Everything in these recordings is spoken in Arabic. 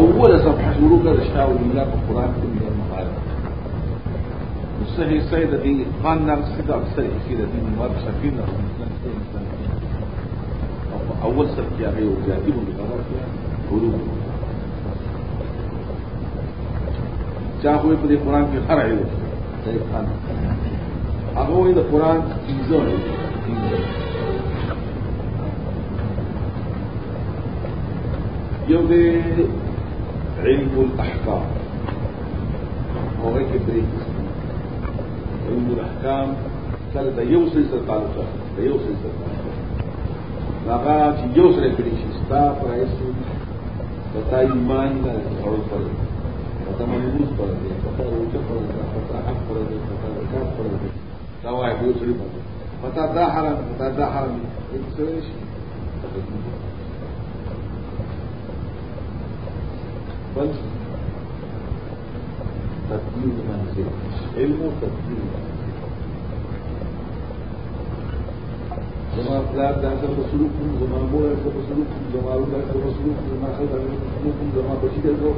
أول صفحة شروع کړه شاو الله په قران کې د مخالف صحیح صحیح د دې خان نام څخه اکثر کې د دې مرګ شفیع نه أول سر کې هغه یو ذاتي مقرر کړه حروف چا خو په دې قران کې هر علم صحیح خان هغه وایي د قران انځور یو دې علم الاحکام هو کې درې علم الاحکام کله د یو سره تعلق د یو سره هغه چې یو سره کړی شي ستا پر ایسو پتا ایمان نه اور پر پتا منوس پر دی پتا روزه پر دی پتا حق پر دی پتا دی دا وایي یو سره پتا دا حرام. دا حرام بل تدبیر منزل علم و تدبیر زما سره په سلوک کوم زما په سلوک کوم زما په سلوک کوم زما په سلوک کوم زما بچی سره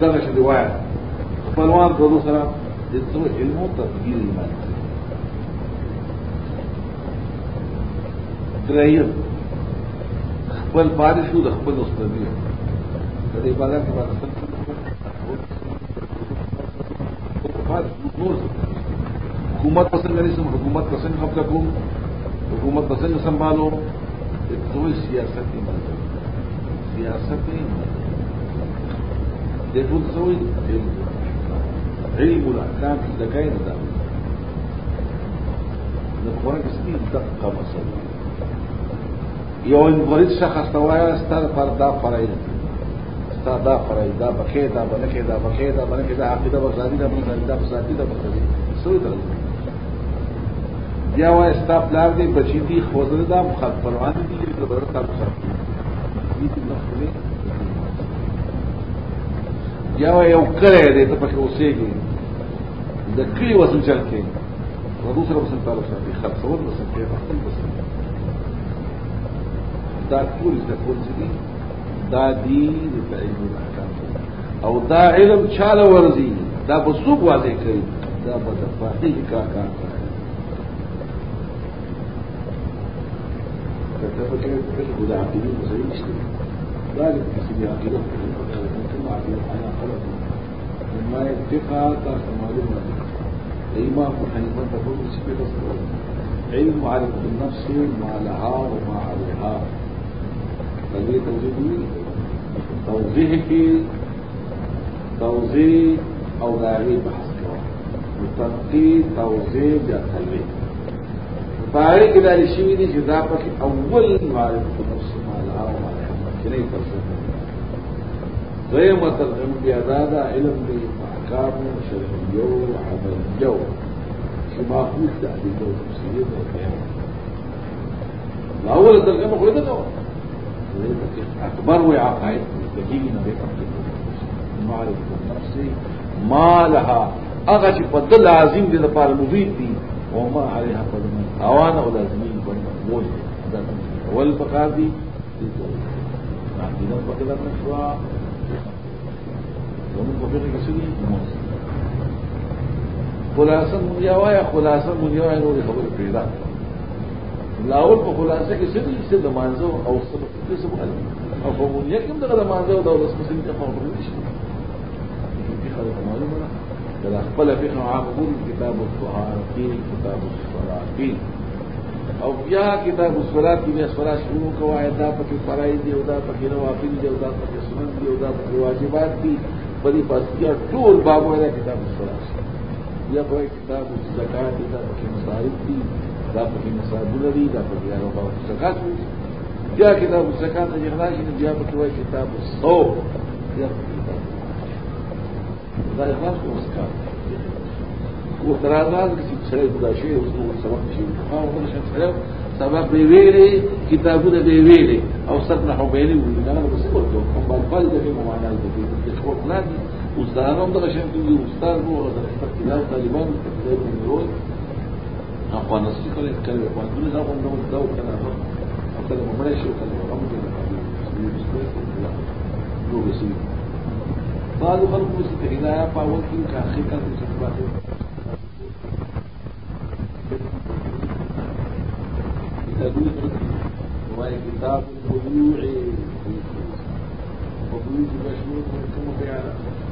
دغه شی دی وایي خپلوان په سره د څو علم أو تدبیر ایمان دریم خپل پاره شو د خپل استادی د عبادت په اړه حکومت پسند نیسم حکومت پسند قبضه کوم حکومت پسند سنبھالو ټول سیاست کې مطلب سیاست کې د ټول سوي علم الاحکام چې دکای نه دا د قرآن کې ستې دقه مسله یو انفرید شخص توایا ستاره پر دا فرایض دا دا فرای دا بکې دا بنکې دا بکې دا بنکې دا عقیده بسادي دا بنکې دا بسادي دا بسادي سوې دا بیا وای ستا پلار دی بچی دی خوځل دا مخالفان دي چې بر تا بسادي یا وای یو کړه دې ته پکې اوسېږي د کلی وسن چل کې ورو سره وسن تعالی سره خرڅول وسن کې خپل وسن دا ټول د ټول دي دا دین د علم الاحکام أو دا علم چاله ورزي دا څوک واضح کوي دا به د فاتح کا کا کته په کې نشته دا عقیده امام په په علم معرفه النفس ما لها وما عليها توضیح کوي توضیح کې توضیح أو داغي بحث کوي تنقید توضیح بیا تلوي باندې کې دا شی دي چې دا پکې اول معرفت مالها أو مالها کې نه تفصیل دویمه ترجمه بیا دا دا علم دی احکام شرعیو عملیو چې ماخوذ ده د تفصیل أو بیان. الأول ترجمه خو دې اكبر وعقائد بدين معرفة النفس ما لها اغا چې په د لازم دي د پاره مفید دي او ما عليها قدم اوان او لازمي په مول دي دا اول بقاضي عندنا بقدر مشروع ومن بقدر كسري خلاصا من يوايا خلاصا من يوايا نوري خبر بيضاء لاول په خلاصه کې څه دي؟ څه د مانزو او څه په څه باندې او په مونږ کې دغه د مانزو او د څه څه په خبرو نشي په خبره معلومه ده خپل فقه عام ګوري کتاب الطهارة کتاب الصلاة او بیا کتاب الصلاة کې صلاة شروع کوه دا پکې فرایض دي او دا پکې نوافل دي او دا پکې سنن دي او دا پکې واجبات دي. په دې کې ټول بابونه کتاب الصلاة یا په کتاب الزکات دا پکې مصارف دي دا په کې نصابونه دي دا په کې هغه په زکات دي بیا کې دا په زکات نه جلا شي بیا په توګه کتاب سو دا اخلاص او زکات. او تر راز چې سره دا شی او سبق شي. هغه څه سره سبب دی ویلي کتابونه دی ویلي. او سبب نه ویلي وي. دا به څه ورته کوم بل بل دې معنا دې چې خو نه دي. او زه هم دا شم چې استاد وو او دا طالبان دې وروي افغان نسل کله کله افغان دونه دا کوم نو دا کنه أو کله مړ شي کله هم دې نو بسې بعض خلق هدايه پاول کی کا حقیقت څه باندې وهي كتاب البيوع وبيوت مشهور كم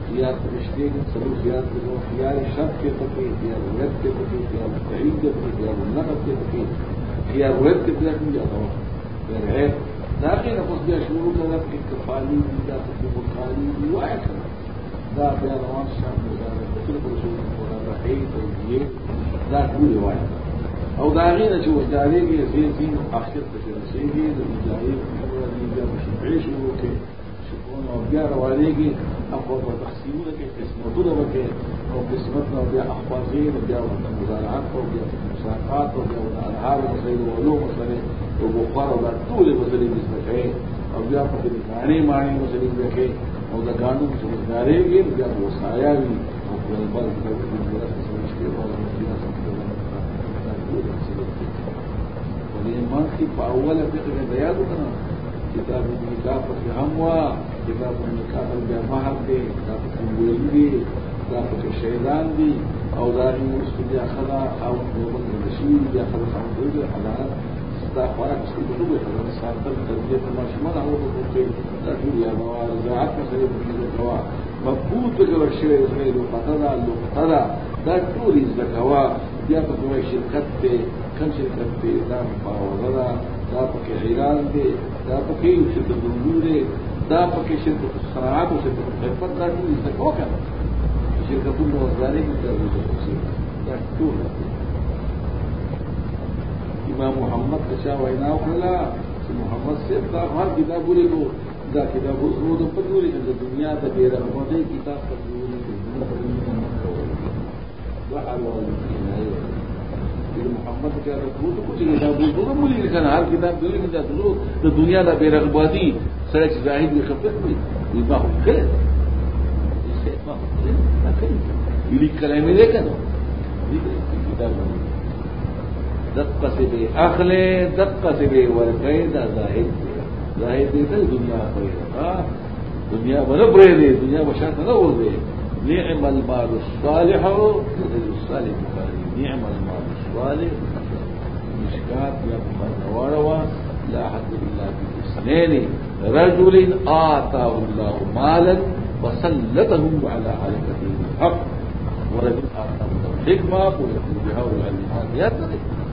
خيار خيار رشتين سلو خيار خيار الشرط کے پکے خيار الرد کے پکے خيار التعيد کے پکے خيار النقد کے پکے خيار الرد کے پکے خيار الرد خيار الرد داخل نفس بیا شروع کړه په کفالی دي دا په بخاری دی وای کړه دا بیا روان په شروع کړه دا هي ته دی دا ټول وای أو دا غینه چې وځالې کې زی دین اخر ته رسېږي د مجاهد د دې د شفعي شروع کې شکون أو بیا روانېږي أو په تقسیمونه کې قسمتونه وکړي أو قسمت نو بیا احفاظین بیا د مزارعات أو بیا مساقات أو بیا د انهار مسائل أو علوم مسائل أو بخار أو ټول مسلې مزدکې أو بیا په دې غاڼې معنی مسلې مزدکې أو د قانون چې دا په کابل بیا مهر دی دا په کنګویل دی دا په شهیدان دي او دا یې موږ بیا خلا او موږ د شي بیا خلا خو دې حالات دا خوراک چې دغه په ساتل تربیه په مشمول هغه په کې دا ټول یا موارد زعات سره په دې دوا. مبوط جوړ شوی دی نو پتا دا لوخته دا دا ټول زکوا بیا په کومه شرکت ته کوم شرکت ته دا په وزره دا په کې ایران دی دا په کې چې د ګوندونه دا پکې شرکت خراب شي په خپل راځي چې څه وکړي شرکتونه وزاري کې دا ټول امام محمد تشا وینا وکړه محمد صاحب دا هر کتابونه کو دا کتابونه ورو د پدوري د دنیا د بیره په دې کتاب په دې نه کوي دا حال محمد کیا رکھو تو کچھ کتاب بول دو مجھے لکھنا ہر کتاب دو لکھنا چاہتے لو تو دنیا کا بے رغبادی سرچ زاہد میں خفت میں اتنا ہو گئے اس سے اتنا ہو لکھ کر میں دیکھا نا کتاب دبکا سے بے آخلے دبکا سے بے ورقے دا زاہد زاہد دیتا دنیا پڑے رہا دنیا بنا پڑے دے دنیا بشاک نہ ہو دے؟ نعم المال الصالح نعم المال الصالح مشكات يا بخاري لا حد إلا باثنين رجل آتاه الله مالا وسلطه على حركته الحق. ورجل آتاه الله حكمة ويقول بها والعلمات يا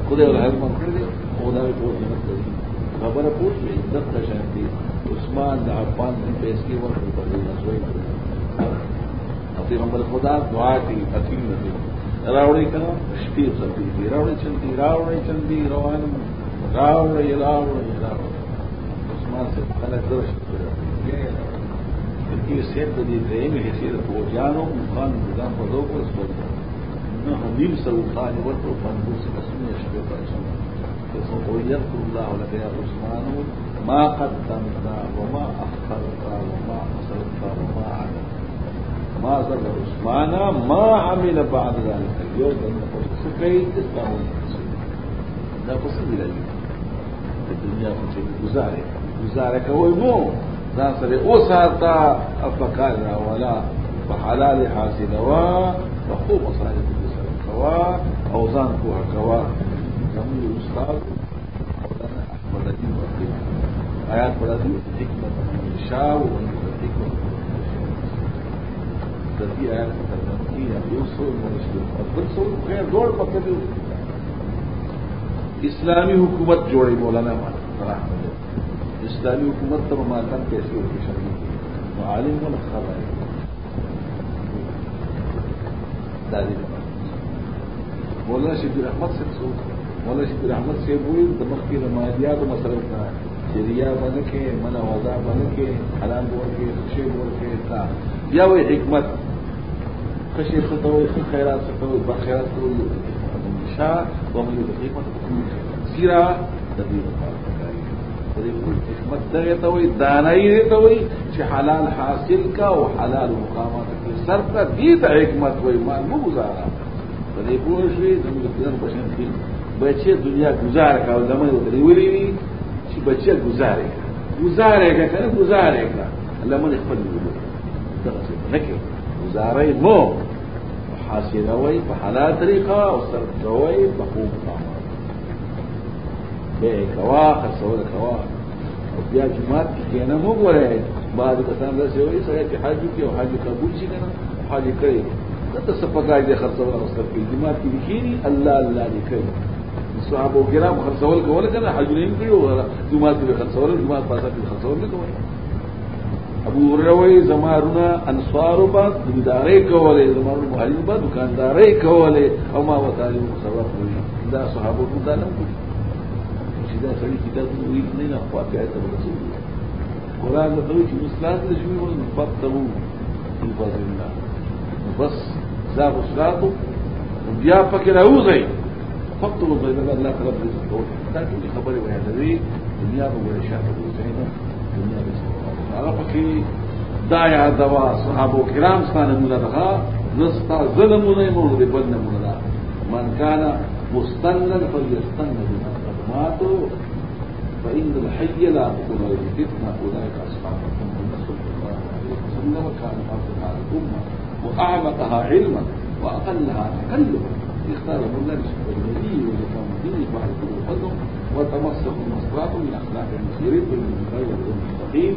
خدای ول علم کړی أو دا په جنت دی خبره پوښتنه عزت کا شان دی عثمان د عفان په پیسې ورکړي په دې نسوي أو پیغمبر خدا دعا کوي حکیم نه راوڑی کا شپیر سپی تھی راوڑی چلتی راوڑی چلتی روان، راوڑی راوڑی راوڑ عثمان سے الگ کیونکہ سیٹ دی گئے میں سیر جانو مخان نظام پدوں کو اس پر نہ حمیم سر خان ور تو سے قسم شپے پر سن تو کو یت اللہ لگے عثمان، ما قدمتا وما اخرتا وما اصلتا وما عدمتا ما زال عثمان ما عمل بعد ذلك. اليوم أن سكي إسلام لا قصد إلى الدنيا في گزاره گزاره کوي مو. ځان سره اوساته افکار ولا. بحلال حاصل وا بخوب مصالح کوا او ځان کوه کوا زموږ استاد مولانا احمد الدین وکیل آیات پڑھاتی حکمت شاہ و حکمت دردی الذي تتمكن يوصل المسلم الفلسل غير غور اسلامی حکومت جوڑے مولانا ہمارا اسلامی حکومت تو ہمارا کیسے ہوتی شکل عالم کو نقصہ ہے مولانا شبیر احمد سے مولانا شبیر احمد سے وہ دمک کی نمائندیات مسئلہ اتنا ہے چې ریا باندې کې منا وضا باندې کې حلال ور کې خوشي ور کې تا بیا وې حکمت خوشي ستو خیرات ستو بخیرات کول شا وهلي د حکمت سیرا د دې د حکمت دغه ته وې دانای دې ته وې چې حلال حاصل کا او حلال مقامات کې سر ته دې د حکمت وې ما مو گزارا دې پوه شي زموږ د بشن کې. بچي دنیا گزار کا او دمه ودري ویلي چې بچي گزارې گزارې کا کنه کا لمن خپل وي دغه څه نه کوي گزارې مو. حاصلوي په حلال طریقه أو صرف کوي په خوب به کوا خرڅول کوا. أو بیا جمعات کې کنه مو ګوره بعد کسان راځي وایي سره چې حج کې أو حج قبول شي کنه حج کوي ته څه پکای دي خرڅول أو صرف کې جمعات کې بخيري الله الله دې صحابه کرام خرڅول کول کنه حج نه کړو جمعات کې خرڅول جمعات پاسه کې خرڅول نه کوي ابو هريره زمارونه انصار با دیندارې کولې زمارونه مهاجر با دکاندارې کولې او ما وتعالى مصرف دا صحابه کو دا نه چې دا سړي کتاب وی نه نه خو بیا ته رسول قرآن له دوی چې مسلمان له شوی ول مبتغو في فضل الله. بس زاغ صراطو بیا پکې راوځي فقطوا بين الله رب رزق دا خبره وایي د دنیا په ورشاته وځي دنیا هغه پکې دا یا دوا صحابة کرام ستانه موږ دغه نستا ظلمونه موږ دې بل نه موږ من كان مستنا فليستن بما قدمات فإن الحي لا تكون له فتنة أولئك أصحاب النبي صلى الله عليه وسلم وكان أفضل الأمة وأعمقها علما وأقلها تكلفا الله النبي ولقام الدين بعد قدوم وتمسك بمصراط من أخلاق المسيرين بالمغير المستقيم.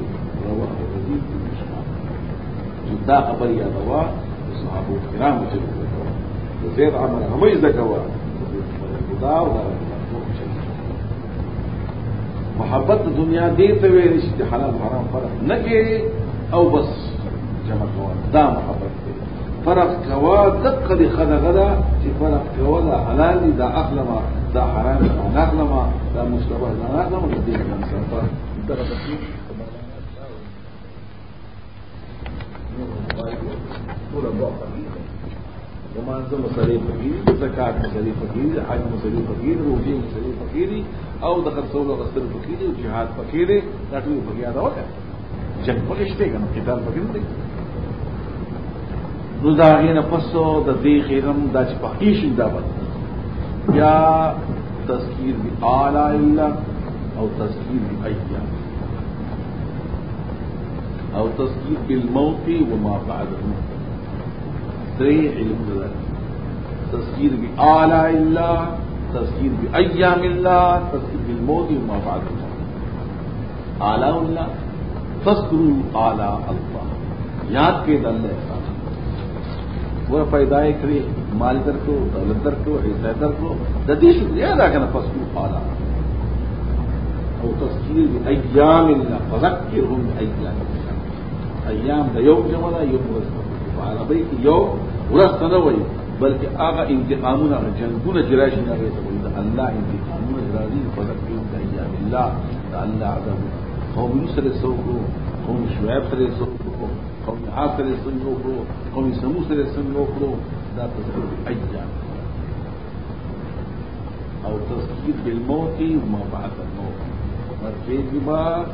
رواه الرزيق بن مشهاب جدا خبر يا دوا الصحابة الكرام وجدوا زيد عمر هم يزكوا خدا أو محبت دنیا دې ته ویل حلال حرام فرق کوي أو بس جمع کول دا محبت. فرق کوا دقه دي خدغه ده چې فرق کوا دا حلال دي دا اخلمه دا حرام دا نغلمه دا مشتبه دا نغلمه دې انسان ته دغه دوه فقیر ومانځه مسلې فقیر زکات مسلې فقیر حج مسلې فقیر روزي مسلې فقیر او د خرڅولو غسل فقیر او جهاد فقیر دا ټول فقیر دا وکړه جنگ پکې شته کنه قتال فقیر دی نزاغین پسو دا دی خیرم دا چپاکی شد بد یا تذکیر بھی آلہ اللہ او تذکیر بھی ایا او تذکیر بالموت وما بعده تری علم دلال تذکیر بھی آلا اللہ تذکیر بھی ایام اللہ تذکیر بالموت وما بعده آلہ اللہ تذکر آلہ اللہ یاد کے دل ایسا وہ پیدا کړی مال درکو دولت درکو عزت درکو د دې شکریا دا کنه فسکو آلاء او تذکیر بأيام الله بأيام الله ایام د یو جمع ده یو ورځ په عربی کې یو ورځ نه وایي بلکې هغه انتقامونه جنگونه چې راشي نه وایي د الله انتقامونه راځي د ایام الله الله عذاب قوم یوسف سره سوکو قوم شعیب سره سوکو قوم عاد سره سوکو قوم سمو سره سوکو دا تذکر ایام او تذکیر بالموت وما بعد الموت مرکزی با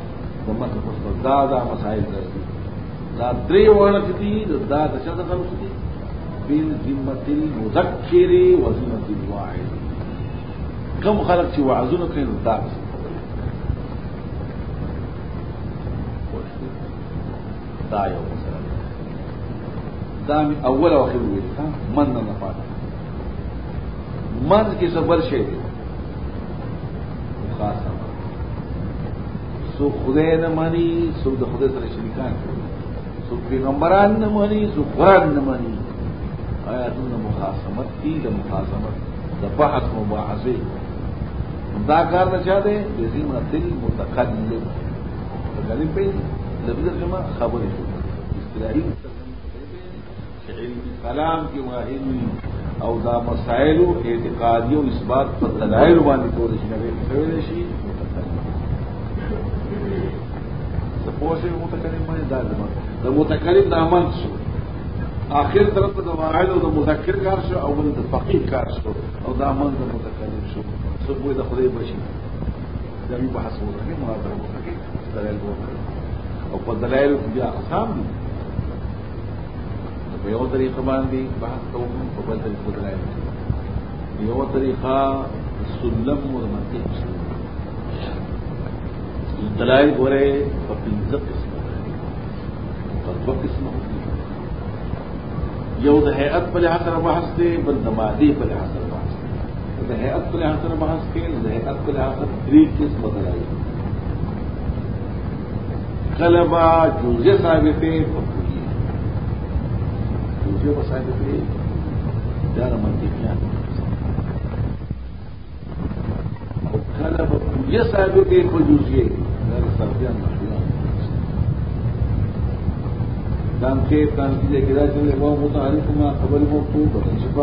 دمت پس دا دا مسائل درسی دا درې وړه چې دي دا د چا څخه نو دي بین ذمت المذکر و ذمت الواعظ کوم خلک چې وعظونه کوي دا دا یو مثلا دا می اول او اخر ویل من نه پات من کې صبر شي دي خاصه. سو خدای نه مانی سو د خدای سره شریکان سو پیغمبران نه مانی سو قرآن نه مانی آیاتونه مخاصمت کی د مخاصمت د بحث مباحثه دا کار نه چا دی؟ زیمه تل متکلم متکلم په لفظ ترجمه خبرې اصطلاحي علم کلام کې واحد او دا مسائل اعتقادي او اثبات په دلایل باندې کول شي نه ویل شي. پوښي متکلم باندې دا زموږ د متکلم د عمل شو. اخر طرف ته د واعظ او د مذکر کار شو او د فقيه کار شو. او دا عمل د متکلم شو. وې د خدای بشي. دا یو بحث وکړي مناظره وکړي دلایل وکړي او په دلایل کې اقسام دي یو طریقہ باندھی، بحث تو ان کو بل طریقہ بدلائے یہو طریقہ سلم اور منطق دلائل ہو رہے اور پنجب قسم اور وہ قسم ہوتی ہے؟ یہ حیات پہ لحاظ کر بحث تھے بل نمازی پہ لحاظ کر بحث تھے حیات پہ لحاظ کر بحث تھے حیات پہ لحاظ کر تھری قسم بدلائی غلبہ جوزے تھے ساج مندر جانے یہ سائڈ دیکھو جو ہے۔ سر جانے گا کے بعد مطالعہ خبر بھی بہت سب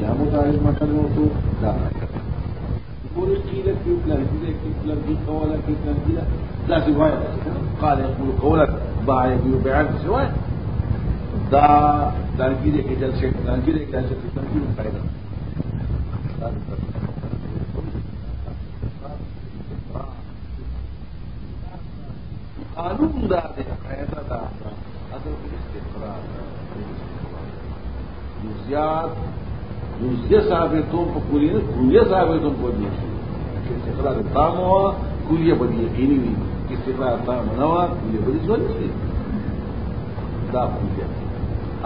جامع مٹھا تو پوری پانی ایک پیسا والا دیا خوب باہر کی واپس دا دانگیرے کے جل سے دانگیرے کے جل سے تنگی قانون دا دے فائدہ دا ادب استقرار جزیات جزیہ صاحب تو پوری نے کلیہ صاحب تم کو نہیں چاہیے استقرار تام ہوا کلیہ بڑی یقینی نہیں۔ استقرار تام نہ ہوا کلیہ بڑی سوچ سے دا کلیہ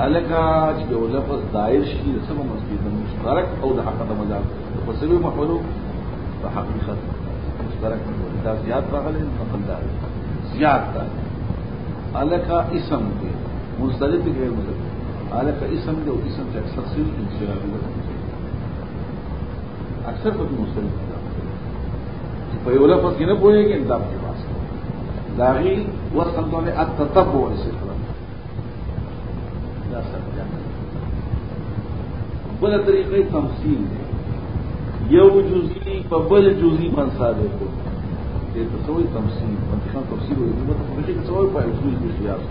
الکه چې یو لفظ دایر شي د سبب مسجد مشترک أو د حق د مجاز. په سبب محولو په حقیقت مشترک دا زیات راغلی نقل دار زیات ده الکه اسم دی. مستلف غیر مستلف الکه اسم دی أو اسم چې اکثر ده اکثر په مستلف ده په یو لفظ کې نه پوهیږي دا په پاس داغي وصل باندې التتبع استقرار بل طریقې تمثيل یو جزئی په بل جزئی باندې ثابت کو دې تسوي تمثيل منطقه تفسیر وي نو په دې کې څه په اصول کې قیاس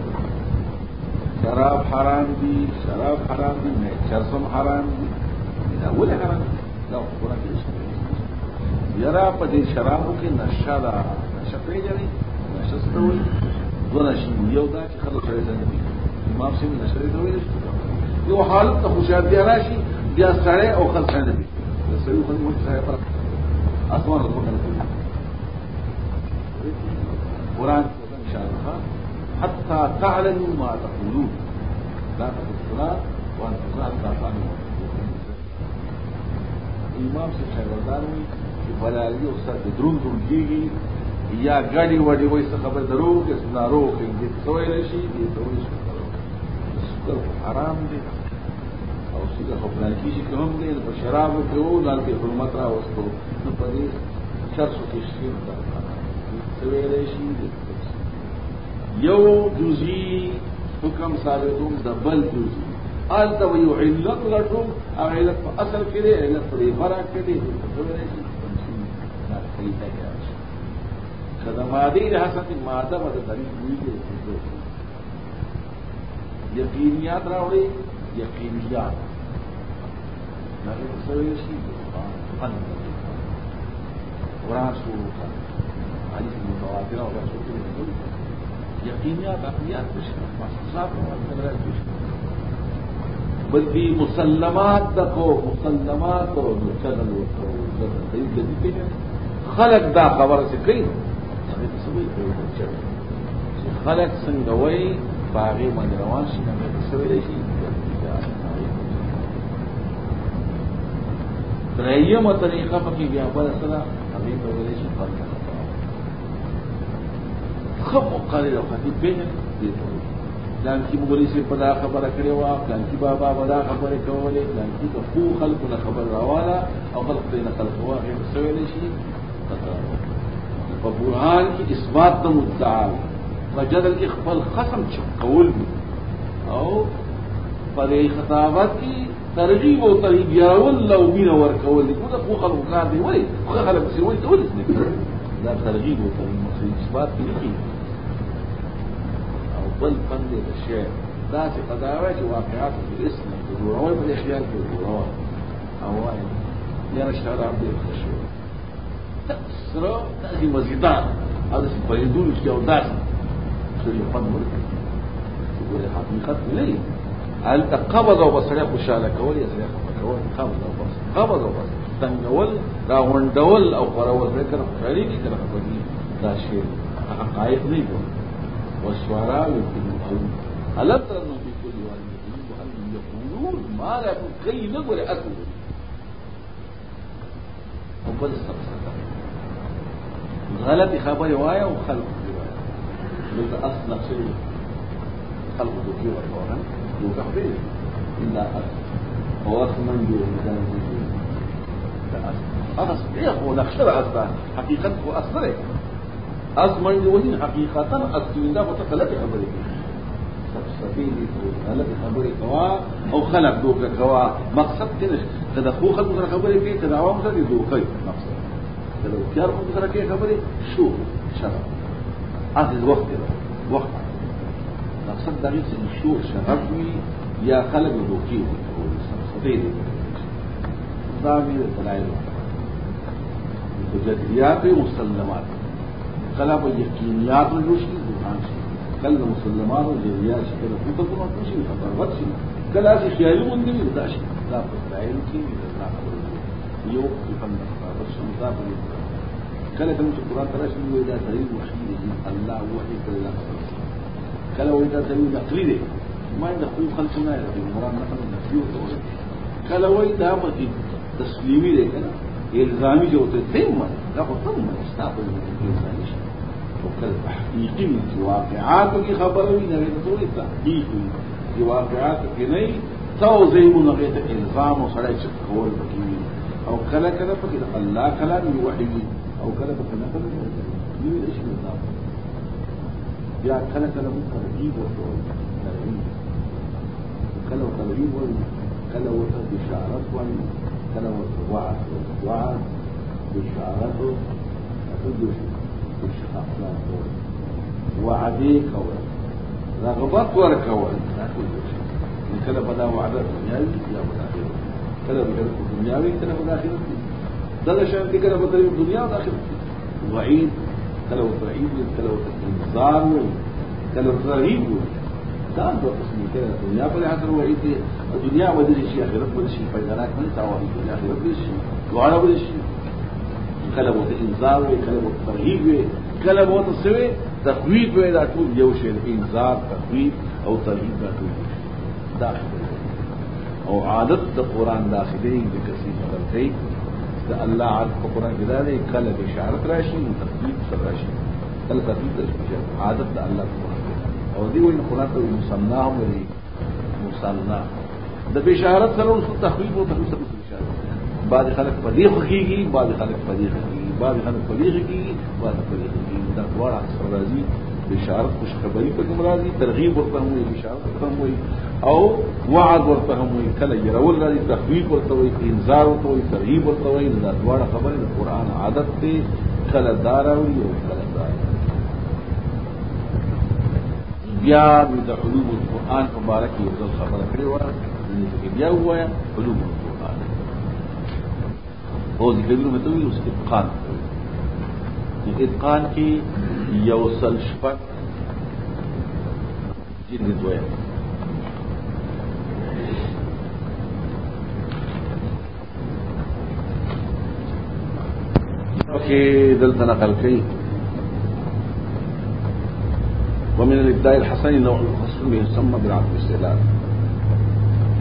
شراب حرام دي شراب حرام دي نه چرسم حرام دي. دا ولې حرام دا قرآن کې څه یرا په دې شرابو کې نشه ده. نشه پیژنې نشه څه وایي؟ دوه نشي یو دا چې خلک دي. امام سیم نشه دی وایي یو حالت ته خوشاله دی راشي بیا سړی أو خلک نه دي د سړي خلک مو څه فرق آسمان رسول قرآن إن شاء حتى تعلموا ما تقولون. لا تقول وأنت حتى تعلموا امام سے شاگردان وي چې بلالي أو سر درون درون کېږي یا ګاډي وړي وای څه خبر درو کې سنارو کې دې څوې نشي دې څوې شي حرام دي او سکر خو پلان کېږي کوم دي په شرابو کې وو لال کې حرمت را وستو نو په دې چرسو کې شي دا سویلې شي یو جزئی حکم ثابتوم د بل جزئی آل ته یو علت لټوم هغه علت په اصل کې دی علت په فرع کې دی. دا کله ماده د حسن ماده په طریق ویږي یقینیات راوړي یقینیات کړ حديث المتواترة مسلمات تکو مسلمات أو چلل ورته د دې خلق دا خبره څه کوي هغه څه وایي چې خلق څنګه باغې باندې روان شي نو څه شي درېیمه طریقه په کې بیا بل سره هغه په ویل شي فرق خب مقرر او خطیب پیژن دې پلان کې مغولي سي په دا خبره کړې و پلان کې بابا ودا خبره کولې پلان کې د خو خلکو نه خبر راواله او خلق دې نه خلق واغې سوي شي په برهان کې اثبات د مدعا وجدل اخبال خصم چکول او پر خطابت کې ترغیب أو ترهیب یاول لو مين ور کول دي دا خو خلق کار دی وای خو خلق سي وای ترغیب أو ترهیب إثبات کې بل فن دی د شعر دا چې واقعات په اسم کې جوړول په خیال کې جوړول أو وایي یا شعر عبد الخشوع. سره داسې مزیدار أو داسې پرېدون چې أو داسې سوري ګوره حقیقت نه دی هلته قبض أو بصره خوشاله کول سره خفه کول قبض أو بصره قبض أو بصره تنگول راونډول أو خورول ذکر خوشالي کې کنه خبري دا شی حقایق نه دي والشعراء يكتبون ألم تر أنهم في كل واد يقولون وأنهم يقولون ما لا يكون كي نقول أكل وبل غلط خبر وایا أو خلق روايه دلته اصل شيء خلق ورکوه خبره إلا اصل هو من مكان هذا صحيح. هو نخشر أصلا حقيقة هو أصله أصل من دي وهي حقيقة أصل من ده فتقلت خبره سبيل غلط خبرې کوا أو خلق دوکه کوا مقصد نشي کله خو خلق سره خبرې کوي کله عوام سره دوکه مقصد. خلق سره کوي خبرې شو؟ شرف هغه وخت دی اکثر دغه څه مشهور شرف وي یا خلک دوکي وي. خدای دې دا وی دلایل په جدیات او مسلمات. کله په یقینیات او روشنی ځان شي. کله مسلمات او جدیات شي کله په کومه کوشي خبر ورشي کله چې خیالي مونږ دا شي. دا په دایل کې دا خبره یو په فن ورشم دا په کله چې قرآن ترشم وي دا دلیل وحی الله وحی کله کله وې دا دلیل نقلی دی ما عند خو خلق نه دی مراد نقل نفي او کله وې دا په تسلیمي دی کنه الزامي جو ته تم دا خو تم استعمال الزامي شي. وکل تحقیقی من چې واقعاتو کې خبره وي نه ټول تحقیق وي. چې واقعاتو کې نه توزیم نه ته الزام او سره چې کول پکې او کله کله پکې الله کلام دی وحي او کله پکې نه کله دی دی شي کله په ترغیب ورته ترغیب کله ترغیب ورته کله ورته بشارت ورته کله ورته وعد وعد بشارت ورته وعدي كول رغبت وعده دنیاوی یا بدا آخرت کله بدا دنیاوی کله بدا آخرت دغه شان دي کله بدا دنیا أو آخرت وعید کله وتعید کله انذار کله ترغیب دا دو قسم کله دنیا په حاصل وعید دي دنیا ودی شي آخرت ودی شي فیضانات نه تاوهی دنیا آخرت ودی شي دعا ودی شي کله وته انذار وي وته ترغیب وي کله وته سوي تخویف وي دا ټول یو شی تخویف أو ترغیب دا ټول دا أو عادت د قران داخلي د کسي اللہ آپ کو قرآن گرا دے، کل بشارت راشی تقریب سب راشی۔ کل ترتیب تشکیل عادت اللہ کو قرآن اور دی وہ قرآن تو ہو میری مسلنا دا بشارت کرو اس کو تخلیق ہو تو سب بشارت بعد خلق پدیخ کی گی بعد خلق پدیخ کی گی بعد خلق پدیخ کی گی بعد خلق پدیخ کی گی۔ دا دوڑا سر بشارت، خوشخبری پر گمراہ دی ترغیب ورتا ہوئی بشارت ورتا ہوئی او وعد ورتا ہوئی کل یرول راضی، تخویف ورتا ہوئی انذار ہوتا ہوئی ترغیب ورتا ہوئی دا خبر ہے قرآن عادت ته کل دار او کل دار بیا د القرآن مبارک یو ځل خبره کړې وه بیا ووایا علوم القرآن او ذکر میں تو اس اتقان اتقان کی یو سل شپږ جلد دویم کې دلته نقل کوي ومن الإبداع الحسن نوع الخصم يسمى بالعقد الاستهلاك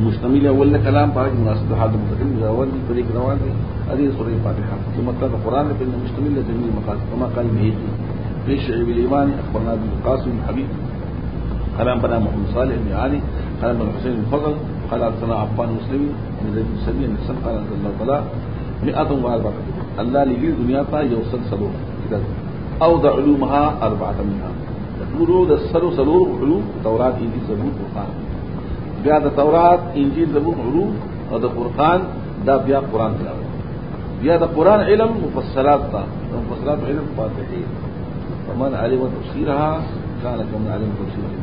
مشتمل أول كلام باج مناسب حال المتكلم أول طريق روان هذه سورة الفاتحة ثم كتاب القرآن فإنه مشتمل لجميع المقاصد كما قال المهيدي في شعب بالإيمان أخبرنا ابن القاسم بن حبيب. قال أنبنا محمد صالح بن علي قال أنبنا حسين بن فضل قال أرسلنا عفان مسلم من زيد بن سبيل بن سلم قال الله تعالى مئة وأربعة. الله لجي دنيا تا يوصل سلوم. كده أوضع علومها أربعة منها. يقولوا ده السلو سلور علوم توراة إنجيل زبور قرآن. بیا د تورات انجیل زبور علوم أو د قرآن دا بیا قرآن تلاوت بیا د قران علم مفصلات تا. مفصلات علم فاتحه فمن علم تفسيرها كان كمن علم تفسيرها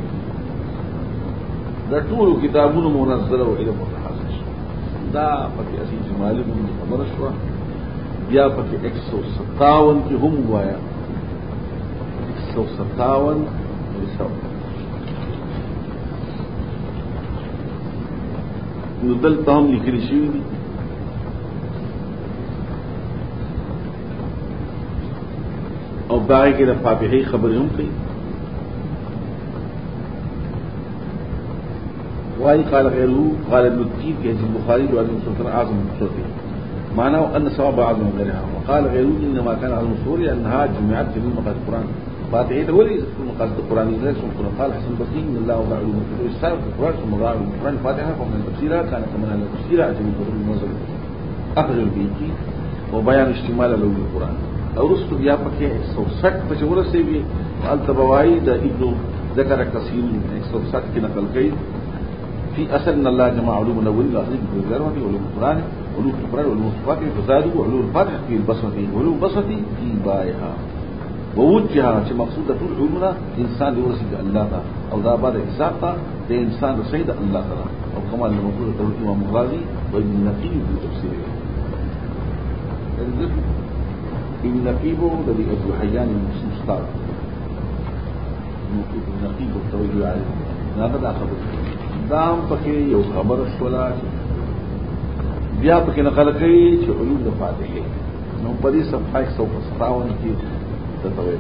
دا ټول کتابونو منزل أو علم متحصل دا پکې اسی جمال من خبر شو بیا پکې 157 کې هم وایا. 157 نو دلته هم لیکل شوی باغی کې د فاتحه خبرې هم کوي وهي قال غيره قال ابن الدين في البخاري وابن مسلم أعظم سورته معناه أن ثواب أعظم غيرها. وقال غيره إنما كان اعظم سوري انها جمعت جميع مقاصد القرآن. فاتحية ولي مقاصد القرآن. ليس قال حسن البصري إن الله وضع علوم الكتب السابق في القرآن ثم وضع علوم القرآن. الفاتحه فمن تفسيرها كان كما ان تفسيرها عجب الفضل المنزل أخرج البيتي وبيان اشتمال علوم القرآن. أو رسل بیا پکې 160 په چور سي وي التبوای د ابن ذکر کثیر 160 کې نقل کړي في اثر إن الله جمع علوم الأول في الجروه علوم القرآن علوم القرآن وعلوم الصفات فزادوا وعلوم الفاتحه في البصرة وعلوم البصرة في بائها ووجه چې مقصود ټول علومنا إنسان ورسي الله تعالی أو دا بعد حساب ته د إنسان رسید الله تعالی أو كما الموجود ته إمام مغازي وإبن نقيب في تفسيره. ابن نقيب الذي ابو حيان المستار ابن نقيب الطويل عليه هذا دا خبر دام پکې یو خبر شولا بیا پکې نقل کوي چې علوم د فاتحه نو په دې صفحه 157 کې تتوي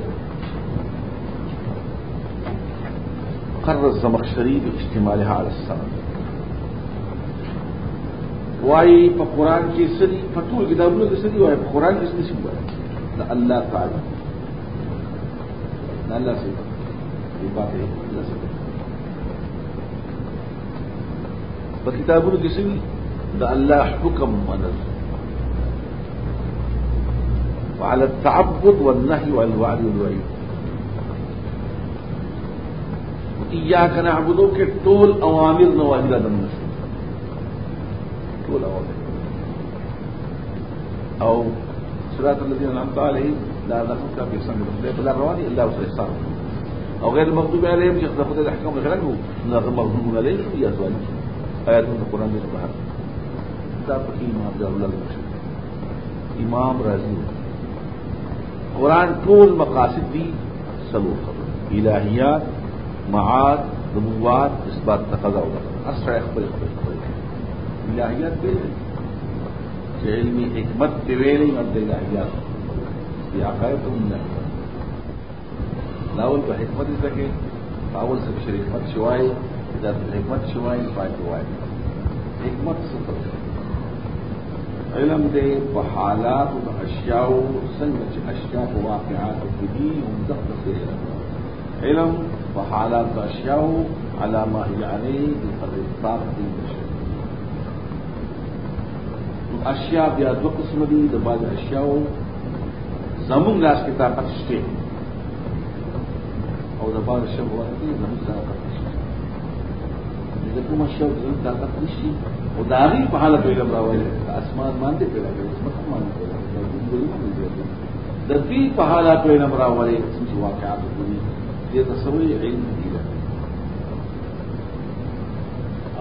قرر الزمخشري باحتمالها على السند وايي په قران کې سړي په ټول کتابونو کې سړي وايي په قران کې څه شي وایي دا الله تعالی دا الله سي په پاتې الله سي په کتابونو کې سړي دا الله وعلى التعبد والنهي والوعد والوعيد. إياك نعبدو کے طول أوامر نواهی دم نشو طول أوامر. أو صراط الذين انعمت عليهم لا نخلق في سمع لا بلا رواني الا وسيصار او غير المغضوب عليهم، شيخ خد الاحكام غيره لا مغضوب عليهم، يا زوال آیات من القرآن میں باہر کتاب کی امام اللہ امام راضی قرآن طول مقاصد بھی سلو خبر الہیات معاد، نبوات اس بات تقاضا ہوگا اصل الہیات سے علمی حکمت تیویری مت دے گا یہ آپ تم نے لاول کا حکمت ہی سکے لاول سے پھر حکمت شوائے ادھر حکمت شوائے پائے شوائے حکمت سے پتہ علم دے بحالات ان اشیاؤ سنگ اشیا کو واقعات بھی ان تک سے علم، بحالات اشیاء، علامہ یعنی قدر طاقت مشکل اشیاء بیا دو قسم دي د بعض اشیاء زمون لاس کې طاقت شته او د بعض اشیاء کې زمون طاقت نشته د کوم اشیاء زمون طاقت نشي او داري په حالت علم راوړل اسمان باندې پیدا کوي اسمان باندې پیدا کوي د دې په حالت علم راوړل چې واقعات دي دې تصویر علم دی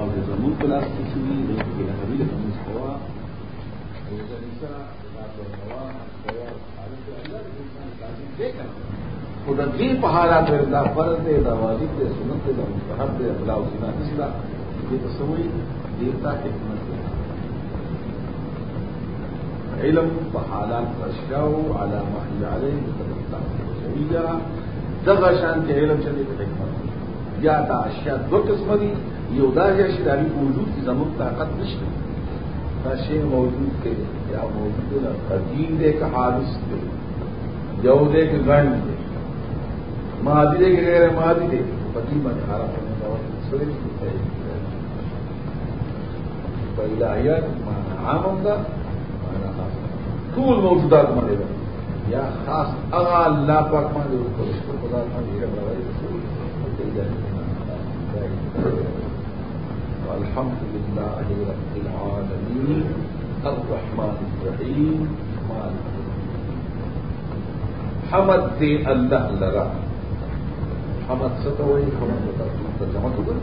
او د زمون په لاس کې شوي د کې له قبيله په مستوا او د خو د دې په حالات کې دا فرض دی دا واجب دی سنت دی مستحب دی أو سنت نشي دا دې تصویر دې ته حکمت دی علم په حالات اشیاء على ما هي عليه متفقه شرعيه دغه شان کې علم چې د حکمت یا دا اشیاء دو قسم دي یو دا چې دا وجود زموږ طاقت نشته نشے موجود تھے، یا موجود نہ، قدیم ایک حادث تھے، یہود ایک گن تھے مہادرے کے غیر مہادرے قدیم اٹھارہ سورج پہلا یار مانا عام ہوگا مانا خاص طول موجودات مانے گا۔ یا خاص، اغا اللہ پاک مانے اس کو خدا مانے گا۔ والحمد لله رب العالمين. الرحمن الرحيم. مالك حمد دي الله لرا حمد ستوي حمد ترجمه وګورئ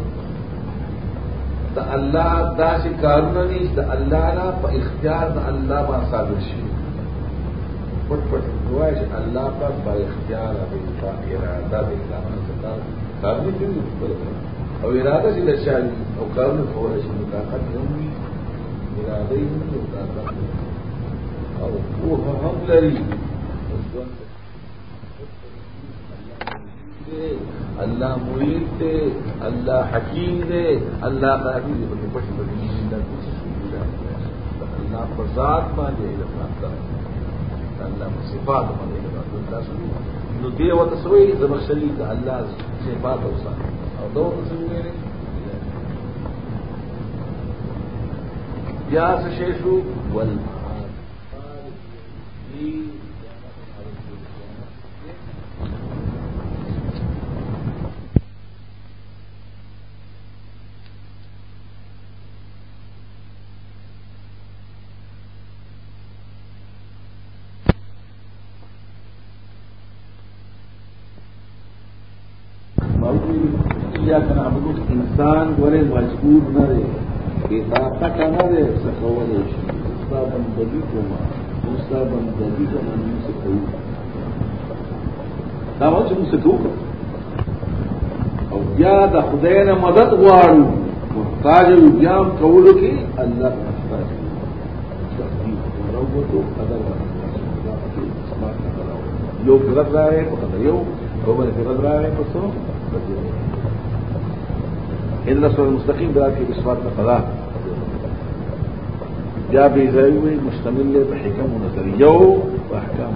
د الله داسې کارونه دي د الله نه په اختیار د الله صادر شي. پټ پټ وایي چې الله پاک با اختیار با اراده د کارونه څخه کارونه کوي او اراده چې د شالي او کارونه کولای شي طاقت هم وي. اراده یې او طاقت او هو هم لري. الله مرید دے الله حکیم دے الله قادر دے په پښه باندې الله په ذات باندې راځي الله په صفات باندې راځي نو دی وته سوې زمشلی د الله صفات او او اور دو قسم میرے شیشو ول۔ انسان بڑے مجبور نہ رہے یہ داتا نہ رہے سکول اس کا بندگی کو ماں اس کا بندگی کو منی سے کوئی دعوت سے مجھ سے دور اور کیا دا خدے نے مدد ہوا محتاج الجام قبول کی اللہ کا رستہ ہے۔ تو قدر لوگ بدل رہا ہے تو قدر ہو۔ لوگوں رہا ہے تو سو إن رسول المستقیم برات کې بصفات قضا یا به ځای مشتمل له حکم نظریه أو احکام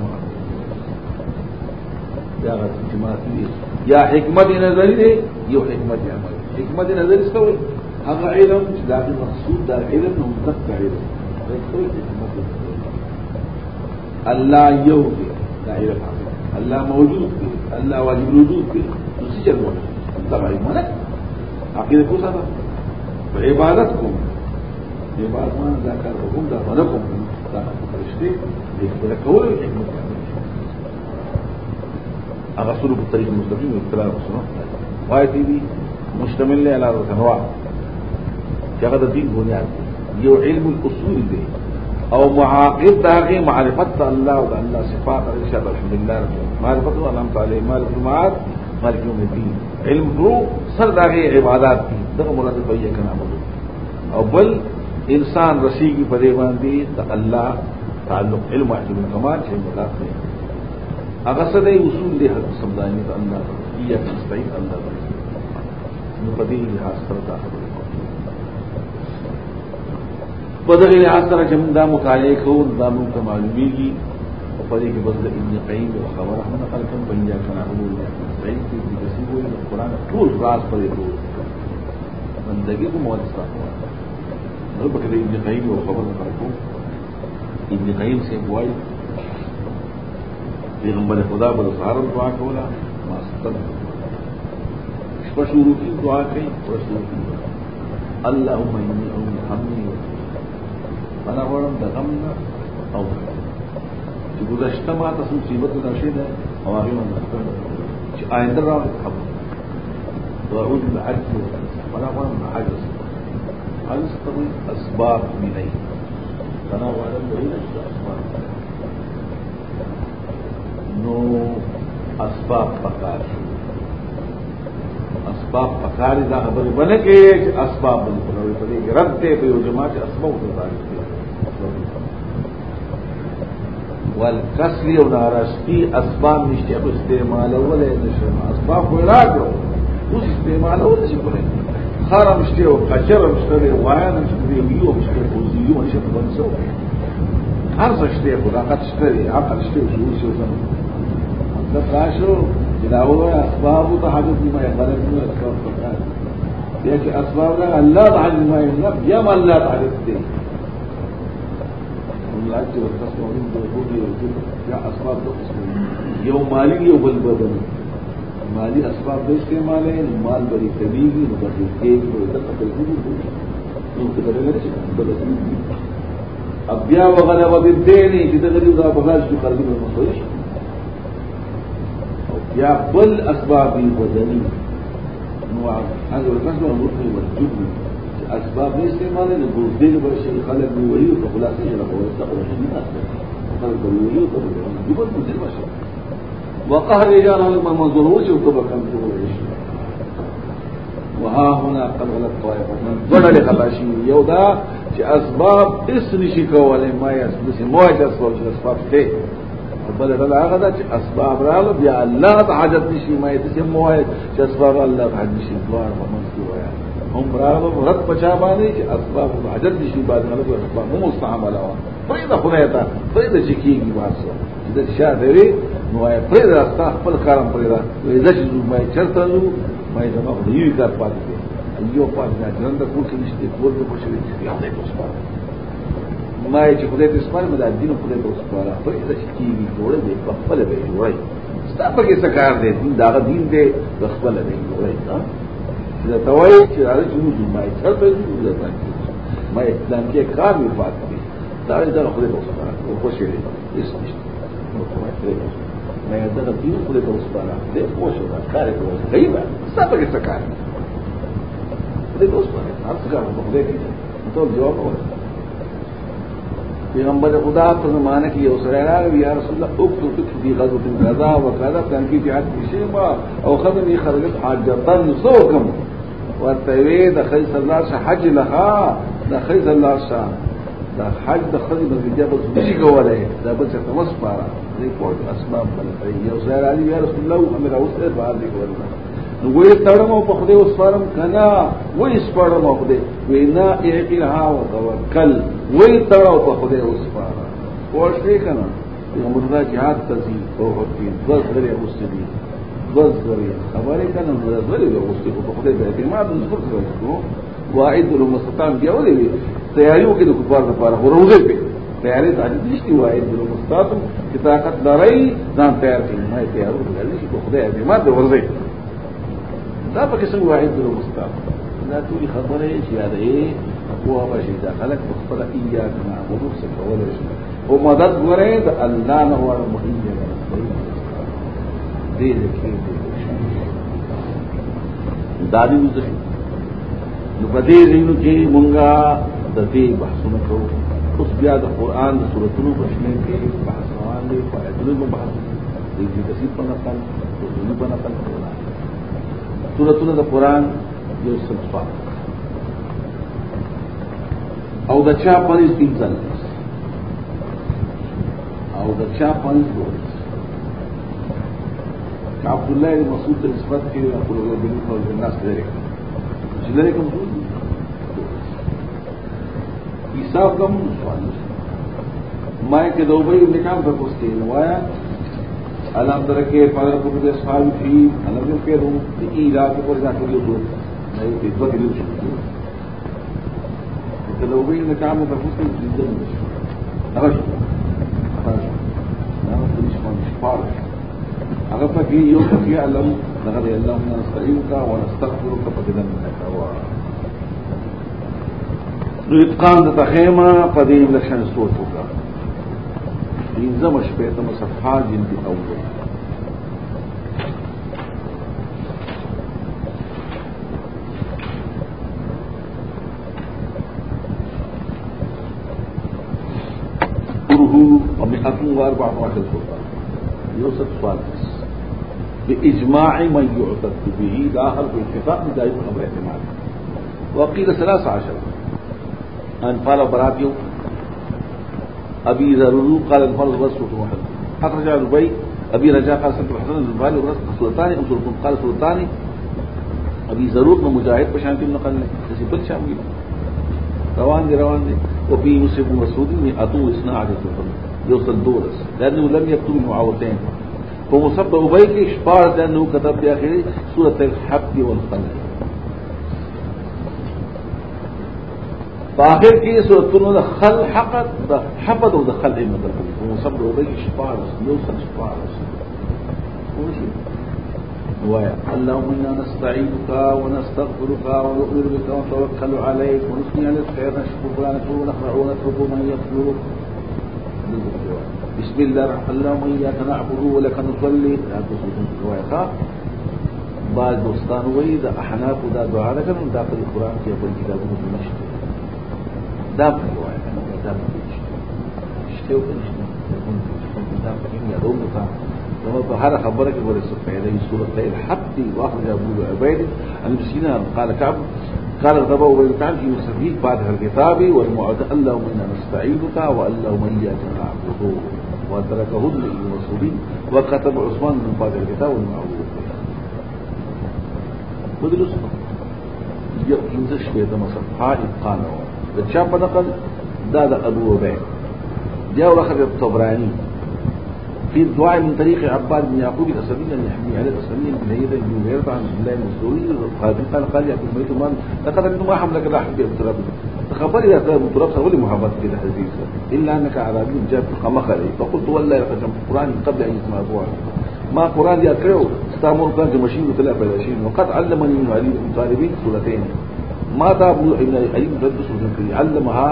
یا غت اجتماعي یا حکمت نظری دی یو حکمت عمل حکمت نظری وایي هغه علم دا مقصود دا علم نو مطلق علم. الله یو دی دا علم الله موجود دی الله واجب الوجود دی نو څه چلو تبع په عبادت کوم عبادت ما کوم دا فرشتي. دې په کول حکمت هغه سلوک الطريق المستقيم واختلاف السنة وایي دي مشتمل على الانواع هغه د دین بنیاد یو علم الأصول دی أو معاقب داغه معرفت الله أو الله صفات ارشاد الحمدلله معرفت الله تعالی مالک المعاد مارکیوں میں تھی۔ علم رو سر داغے عبادات تھی۔ دونوں مراد بھیا کا نام ہو اور بل انسان رسی کی پدے باندھی تو اللہ تعلق علم حاصل کمان سے مراد میں اغسد اصول دے حق سمجھائیں تو اللہ یا کرتا ہی اللہ پتی لحاظ کرتا ہے بدل لحاظ طرح جمدہ مطالعے کو داموں کا معلومی کی په دې کې بس د ابن قیم او خبره هم نقل کوم په یا کنه هو صحیح کې د کسی وایي د قران ټول راز په دې ټول بندګي کو موږ ستاسو نو په دې ابن قیم او خبره نقل کوم ابن قیم سے وایي پیغمبر خدا بل سهار دعا کولا ما ستل شپه شروع کی دعا کوي رسول اللهم اني اعوذ حمني انا غواړم د غم او چې گذشته ما ته مصیبت راشي ده أو هغه نه چې آینده راوړي خبر واعوذ بالعجز ولا غواړم عجز عجز کوي اسباب مني أنا غواړم د اسباب نو اسباب پکار اسباب پکار دا خبره بنه کې اسباب بل په دې رد ته په یو جماعت اسباب ته والکسری أو نارستی اسباب نشته په استعمال ولې نشم اسباب خو راځو اوس استعمال ولې شي کولای خارم شته أو قشر مشته وایان مشته یو مشته أو زیو مشته په څو څه شته خو راقت شته عقل شته أو شو شو زم مطلب راشو جلاو اسباب ته حاجت ما یقرر من اسباب فقط بیا چې اسباب الله تعالی ما یمنع بیا الله تعالی دې العجز والقسم ومن بالغوب والجن یا أسباب دو قسم یو مالی یو بل بدن مالی أسباب دو استعمال ہے مال بری کمیگی نو بس کېږي نو دغه تلګو نو کله لري چې اب بیا وغلبه بالدين چې دغه دې دا بغاش دي قرضونه مسوي یا بل اسباب نہیں استعمال ہے گردے کے بڑے شیل خالے میں وہی تو بلا سے جڑا اس کا پروشن نہیں آتا خالے کو وہی تو بلا بہت مجھے باشا وقهر رجال ما مزروج کو بکم کو ہے وها هنا قد غلط طائفه من ضلل خلاشي يودا چې اسباب اس نشي کولای ما یې اس مو یې اسباب چې اسباب ته بل بل هغه چې اسباب راغله بیا الله ته حاجت نشي ما یې چې مو چې اسباب الله ته حاجت نشي دوار په منځ کې هم راغله رد پچا باندې چې اسباب حاجت نشي باندې غلط اسباب هم مستعمله وا پرې دا خدای ته پرې دا چې کیږي واسو چې شاته وي نو وایا پرې دا ستا خپل کارم پرې دا وې دا چې ما چرته نو ما یې زما خو یو کار پاتې دی. یو پاتې دا ژوند د کې نشته کور د خوشري چې یو دې کوسپاره ما چې خدای ته سپاره مې د دین خدای ته سپاره په دې چې کیږي جوړه دې په خپل به جوړي ستا په کې څه کار دی؟ دا دین دې د خپل به جوړي da tawaye ce da rashin mutu mai karfe su da zaki mai dan ke kami fa kare da ai dan kule ba ko ko shi ne isa mai yadda da biyu kule ba su bara da ko shi ba kare ko sai ba sa ta ta kare da ko su ba har su ga ko da ke to jawab ko پیغمبر خدا په زمانه کې یو سره راغی یا رسول الله او په فکر دی غزو په غزا او غزا تنکی جهاد کیسه ما او خدمه خرجت حاجتن سوکم ورته وی د خی سزا شه حج لها د خی سزا شه. د حج د خی د دې په څه کوله دا به څه تمس پاره دې په اسباب باندې یو ځای علی یا رسول الله امر اوس ته باندې ورنه نو وی تړم په خوده اوس فارم کنا وی سپړم په خوده وینا اعتها او توکل وی تړم په خوده اوس فارم ورشي کنا یو مردا جهاد تزي او په دې دوه غره مسلمان بس کوي خبرې کنه ولې د اوس په خپل د اعتماد نه پر کوي واعد المستقام بیا ولې تیاریو کې د کفار لپاره وروزه په تیارې د عادي نشته واعد المستقام چې طاقت لري ځان تیار کړي نه تیار ولې چې په خپل اعتماد ورزه دا په کې څنګه واعد المستقام دا ټول خبرې چې یادې او هغه شي دا خلک خپل ایاک نه عبادت څخه ولې شي او مدد غره د الله نه هو المحیي دې دې کې دا دې وځي نو په دې رینو کې مونږه د دې بحثونه کوو اوس بیا د قران د سوراتونو په شمول کې بحث روان دي په ایتونو بحث. دي چې کسي په نقل او دې په نقل سورتونه د قران یو صفه او د چا پنځ پینځل او د چا پنځ دوه عبد الله بن مسعود د نسبت کې خپل له بن خپل د ناس لري چې لري کوم حساب کوم سوال ما کې دوبه یو نکام په پوسټ کې نوایا الحمد لله پادر کو دې اصحاب تھی الحمد لله رو دې ایرا کې پر ځا کړو دو په دې شو ته لو وی نه کوم په فوسه دې دې هغه شو دا په دې شپه شپار هغه په یو په علم دغه الله نستعينك ونستغفرك فبدن منك و نو اتقان د تخیما په دې لشن صوت وکړه. انځم شپه ته مصفحه جلد اول. ومئة وأربعة وعشرة يوسف صالح اجماع میں جو تک بھی کو اتفاق میں جاری خبر اعتماد. وکیل ثلاث عشر. انفال و براتیوں ابھی ضرور کا الفال بس محل. حق رجا روبئی ابھی رجا کا سلط حسن الفال عرس سلطان اس سلطان ابھی ضرور میں مجاہد پہ شانتی نقل لیں جیسے بچہ ہوئی روان دے روان دے وہ بھی اسے مسعودی میں اتو اسنا عادت جو سندورس یعنی علم یقتو معاوتیں يكتب المعاوتين فمصب أبي إشبار لأنه كتب في آخره سورة الحب والقلب باخر کې صورتونو د خل حقت د حفظ أو د خل ایمه درکړي کوم صبر أو د شفاعت یو سن شفاعت وشي وایا اللهم إنا نستعينك ونستغفرك ونؤمن بك ونتوكل عليك ونثني عليك خير نشكرك ونشكر ونخضع ونترك من يغفرك بسم الله اللهم إياك نعبد ولك نصلي. هذا صوت روايه بعض دوستان وایي د احناف دا دعا ده کوم داخل قرآن کې په کتابونو کې نشته دا په روایت دا په شته أو نشته دا په کې یا دوم ته لما په هر خبره کې ورې څه پیدا یې دی واخرج ابو عبيد عن سينا قال كعب قال الغباء ويتعب في مستفيد بعد الكتاب والمعد اللهم أنا نستعينك واللهم اياك نعبد وتركه المسؤولين وكتب عثمان من بعد الكتاب والمعروف. بدل یو پنځه شپېته مصحفه اتقان په نقل دا د أبو عبید بیا ورخه الطبراني في الدعاء من طريق عباد بن يعقوب الاسلمي ان يحمي عليه الاسلمي بن هيدا بن هريره عن عبد الله المسعودي قال قال قال ابن بيت مان لقد انت ما حملك لا حبيب تراب تخبر إذا كان تراب سولي محمد في الحديث. إلا أنك عربي جاء في القمخري. فقلت والله لقد القرآن قبل أن يسمع ابوها ما قرآن يا كريو استعمل كان مشين وطلع بلاشين وقد علمني من علي بن طالبين سورتين. ما تابوا ابن علي بن سورتين علمها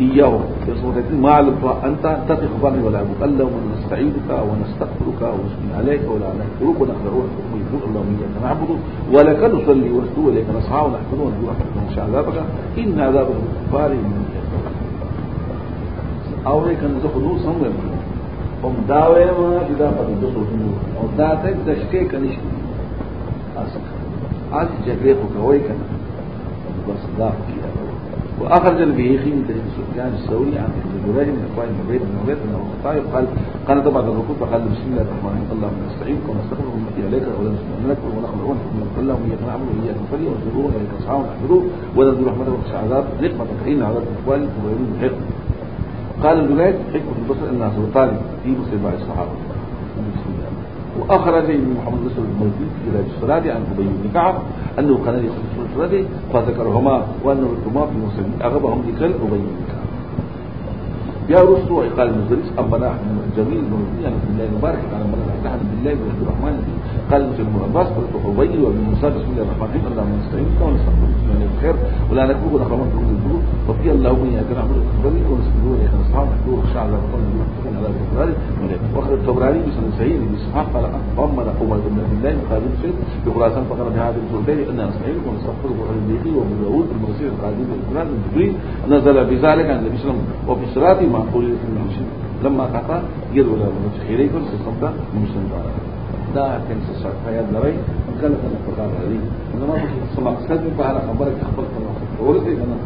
إياه سورتين ما علمتها أنت تثق بني ولا أبوك اللهم نستعيدك ونستغفرك ونسمي عليك ولا نكفرك ونخبرك ويقول اللهم إياك نعبد ولك نصلي ونسجد ولك نصحى ونحفظ ونرجو رحمتك ونخشى عذابك. إن عذاب الكفار من أو لك نزخ نور سمو هم دا وایم چې دا په دې سوچو أو دا ته د شکې کنيش اسک از جګړه خو کوي کنه بس دا واخرج البيهقي من طريق سفيان الثوري عن ابن جريج من اخوان النبي بن عبيد بن طيب قال قال بعد الركوع فقال بسم الله الرحمن الرحيم اللهم نستعينك ونستغفرك ونتي إليك ولا نسلم لك ونخلعون اللهم اياك نعبد وإياك نصلي ونسجد واليك نسعى ونحمده ونرجو رحمتك ونخشى عذاب نقمتك ان عذاب الاخوان وغيرهم حكم قال الجنيد حكمة البصر انها سلطان في مسلم بعد الصحابة واخرج ابن محمد بن الموجود في كتاب الصلاة عن أبي بن كعب أنه كان يخرج الصلاة فذكرهما وانه ركبهما في مسلم أغبهم ذكر كعب يا رسل وإقال المزدرس أبنا جميل بن يعني بالله المبارك على من نحن بالله بن عبد الرحمن قال مسلم بن عباس قلت حبيب وابن موسى بسم الله الرحمن الرحيم اللهم نستعين ونستغفر بسم الله الخير ولا نكفر ونخرج من الذنوب وفي الله من يأتي نعبد ونستغفر ونسجد وليك نصحى ونحضر الشعب لا من المحتفين على ذلك واخذ الطبراني بسنة سعيد بن اسحاق قال ضمن أمة بن عبد الله خالد سيد بخراسان فقال بهذه الزهدين أننا نستعين ونستغفر وعلى الترمذي وابو داود المسير القاضي الاسناد الزبري نزل بذلك عن النبي صلى الله عليه وسلم وفي الصلاه مع قول المسلم لما قطع يد ولا نفخ اليكم سقط مسلم تعالى دا كان سر فيا دري قال انا فقال علي انا ما كنت سمع قصد فانا خبرك اخبرت انا ورثي انا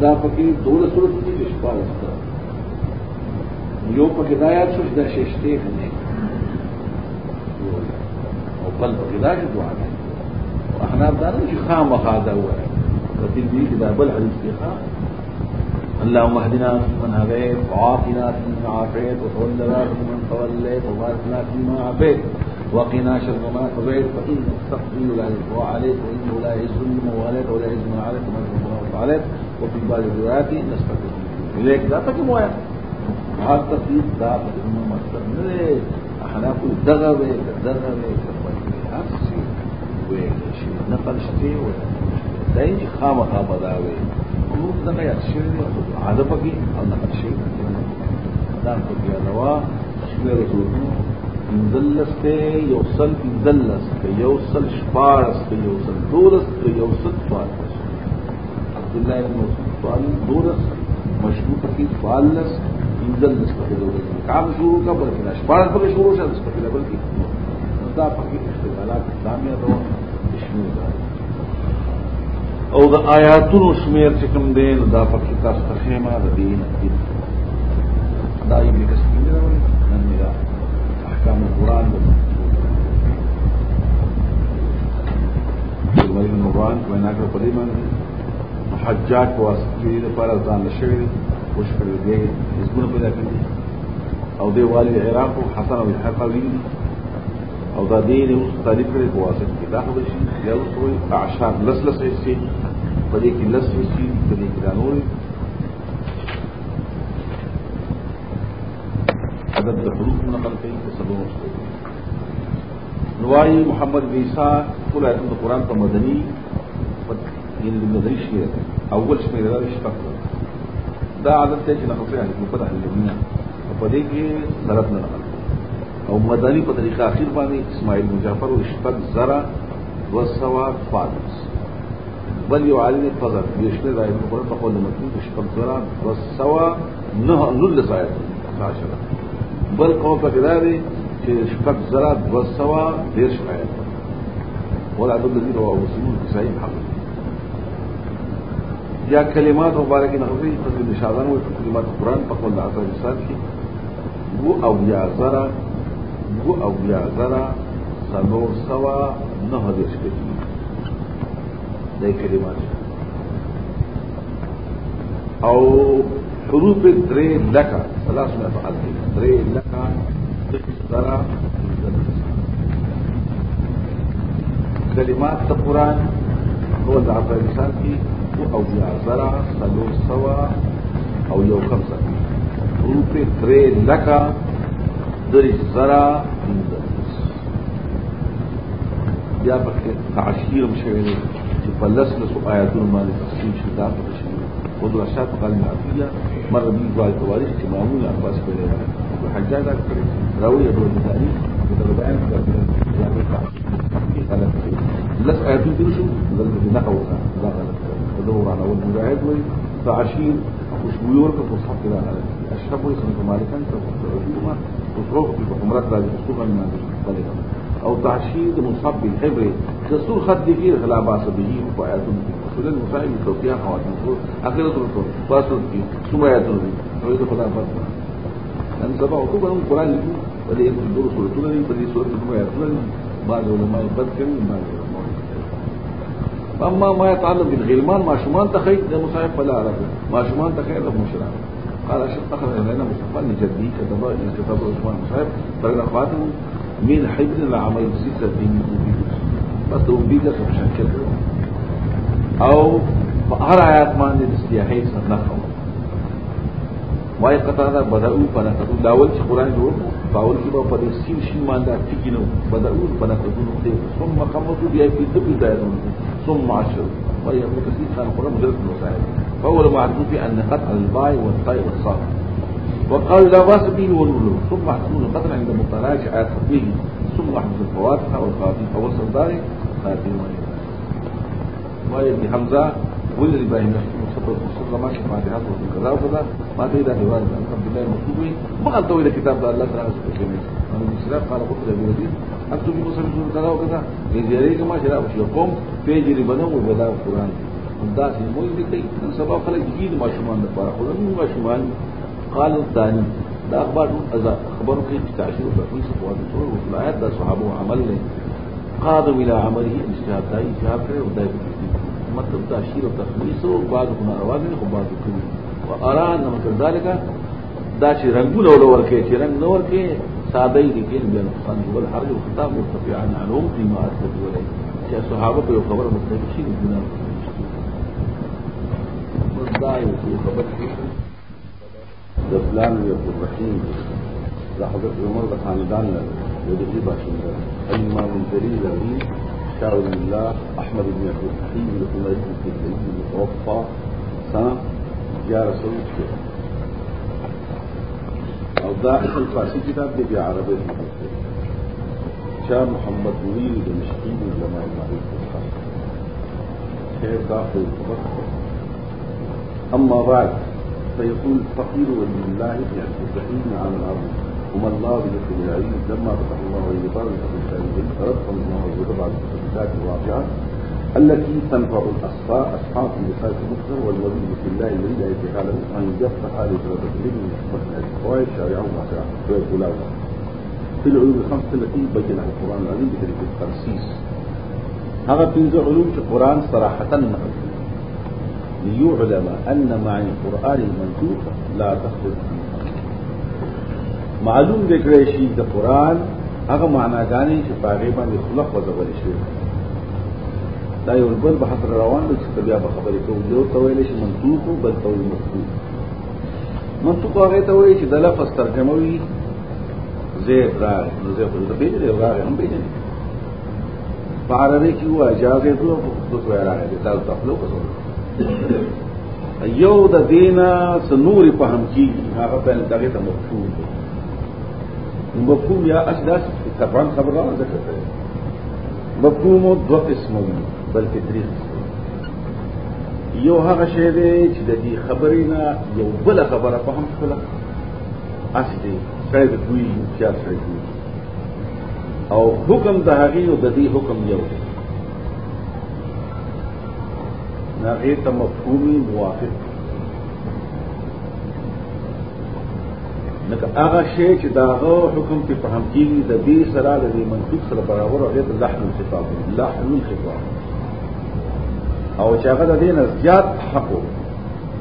دا پکې دوله صورت کې شپاله یو پکې دا یاد شو دا ششته نه او بل پکې دا چې دعا احناب دار کہ خام وخاضہ هو ہے۔ وکیل بھی کتاب الحدیث کے خام۔ اللہ مہدنا من عبید وعافنا من عافیت وتولنا من تولیت وبارکنا فيما عافيت وقنا شر ما قضيت فإن تقضي لا يقوى عليك وإنه لا يظلم عليك ولا يظلم عليك وما يظلم عليك وفي بعض الروايات نستقيم إليك لا تجمع بھاگ تقریب کا لا مت کرنے احنا کوئی دگا ہوئے دگا ہوئے ہر اصلي وشي نقل شتي ولا دای خامخا بداوي موږ دغه یاد شوی دی عاده پکې او نقل شوی دا په بیا دوا شمیر رسولونو انزلس ته یو سل انزلس ته یو سل شپارس ته یو سل دورس ته یو سل فارس عبد الله بن مسعود دورس مشروط کی فالس انزلس په دورس کام شروع کا بلکې شپارس په شروع شول په بلکې دا پکې استعمالات اسلامي او شمیر او د آیاتونو شمیر چې کوم دی نو دا پکې تاسو ته خیمه د دین دا یې شوی دی نن دا احکام القرآن د مریم نوران وینا کړ په دې باندې. حجاج په واسطه لپاره ځان نشوي خوش کړی دی اسمه پیدا کړی او دی والي عراق حسن او الحقوي أو دا اوس تعریف کړي په واسطه کې دا خبر شي یا اوس وایي اعشار لسلس شي په دې کې لس شي په دې کې دا نور عدد د حروف نقل کوي په سبب نوای محمد عیسی ټول آیات د قران په مدني یعنی د مدني شعر أول شمیر دا شپږ دا عادت ته چې نقل کوي په دې کې ضرب نه نقل او مدني په طریقه اخیر باندې اسماعیل مجافر او شپږ زرا وسوا فاضل بل یو عالم فضل یشمه راي په قرآن په قول متن شپږ زرا وسوا نه نل زایت عشره بل قول په کدا دي چې شپږ زرا وسوا ډیر شایع ولا عبد الذي رواه مسلم في صحيح حق یا کلمات مبارک نغوی فضل نشادان و کلمات قرآن په قول عصر الانسان کې. و او یا و أو یا زرا سنور سوا نه دیش کړي د کلمات. أو حروف درې لکه ثلاث مئة ألف درې. لکه زرا کلمات د قرآن هو د افغانستان کې أو بیا زرا سلور سوا أو یو خمسه حروف درې لکه دریج ذرا بیا پکې تعشیر مشوي چې په لس لس آیاتونو باندې تقسیم شي دا په شي خود راشد قال معفيا مر بي قال تواريخ چې معمول عباس کړي او حجاج کړي راوي د تاریخ د بیان کړي دا په غلط دي لس آیاتونو دي شو دلته نه اوسه دا غلط دور على ولد مجاهد وي فعشير مش بيورك في الصف ده اشرب وي سنه مالكا فبتعودوا عمرات راځي وصوفا من أو تعشير مصاب بالحبر. دستور خط دي فيه لا باس به وآياتون رسول المصائب توقيع خواتم اخر رسول فاصل في ثم آياتون أو اذا خدا فرد ان سبا أو تو قرآن لیکو بلې دور سورتونه دي بلې سورت ثم آياتون بعض علماء بد کوي بعض أما ما يتعلق بالغلمان ما شمان تخيل. ده مصاحب فلا عرف ما شمان تخيل ده مشرع. قال اشد اخذ إلينا مصطفى لجدي كتب كتاب عثمان مصاحب فرق اخواته من حبر العمل سيسة دين ده بيجا سبشكل أو هر آیات باندې د سیاحي سره نخو وای قطعه بدأو فنقدو داول چې قرآن جوړ باول کې په دې سین شین باندې ټکی نو بدأو فنقدو نو ثم قمتو بیا په دې دایره ثم عشر وهي متسيد كان القرآن مجرد المسائل فأول معروف أن قطع الباء والطاء والصاد. وقال لا باس به ونقول ثم حسنون القطع عند آيات تطبيق ثم حفظ الفواتح والخاتم فوصل ذلك خاتم وهي بحمزة ولد إبراهيم مصطفى مصطفى ما كان فاتحات وكذا وكذا. ما تريد رواية عن عبد الله المكتوبي ما قال طويل كتاب الله تعالى سبحانه أنا من السلام قال قلت لأبي وزير أكتب في مصر كذا وكذا. يجري كما شراء وشي قوم پیجری بنو وبدا قرآن دا سي موي دي کوي سبا خلک جديد ماشومان د پاره خو نو ماشومان قال الثاني دا اخبار خبرو کې تعشير او تفصيل په واده ټول ولایت د صحابه عمل نه قادم الى عمله اجتهاد دای اجتهاد کړي او دای مطلب تعشير او تخصيص او بعض ناروا دي خو بعض کوي. وارى ان مثل ذلك دا چې رنگونه ولور کې چې رنگ نور کې ساده دي کې بیا نقصان ول حرج او خطاب مرتفعا عنهم فيما اثبت وليه چې صحابه په خبره مختلف شي د ګناه دا یو خبر د فلان یو رحیم د حضرت عمر د خاندان د دې باشنده الامام الجليل الذي شاور الله احمد بن عبد الحكيم الحميدي الكندي المتوفى سنه يا رسول الله أو دا اصل فارسی کتاب دی شاه محمد منیر دمشقي علماء المعروف خير داخل أما بعد فيقول الفقير في التسعين عام الأرض وما الله بذكر العلم لما فتح الله عليه باب الفتح الشاملين فرزقهم الله وضع الفتحات الواقعة التي تنفع الأصفاء أصحاب اللسان المكثر والولي في الله الذي لا يتحال أن يفتح هذه الفتح من الفوائد شارعه واسعة ويقول في العلوم الخمسة التي بينها القرآن العظيم بطريقة الترسيس هذا في علوم القرآن صراحة نقل ليعلم أن معنى القرآن المنسوخ لا تخرج معلوم دکړی شي د قرآن هغه معناګانې چې پاغې باندې خلق وځول شي دا یو بل بحث روان دی چې بیا به خبرې کوو. یو ته ویل شي منسوخ بل ته ویل مسوخ منسوخ هغه ته وایي چې د لفظ ترجمه وي زید راغ نو زید خو د پیژنې راغ هم پیژنې په عربي کې هو اجازه ته په څه راغی. د تاسو خپل کوو یو د دینا سنوري په هم کې هغه په دغه ته مفهوم مفهوم یا اساس طبعا خبره ذکر کړي مفهوم دو قسمه بلکې درې یو هغه شی دی چې د دې خبرې نه یو بل خبره په هم خپل اصلي سړی د دوی سړی دوی او حکم د هغې او د دې حکم یو دی هغې ته مفهومي موافق۔ لکه هغه شی چې داغه حکم کې فهم کیږي د دې سره د دې منطق سره برابر او غیر لحن الخطاب۔ لحن الخطاب۔ او چې هغه د دې نه زیات حق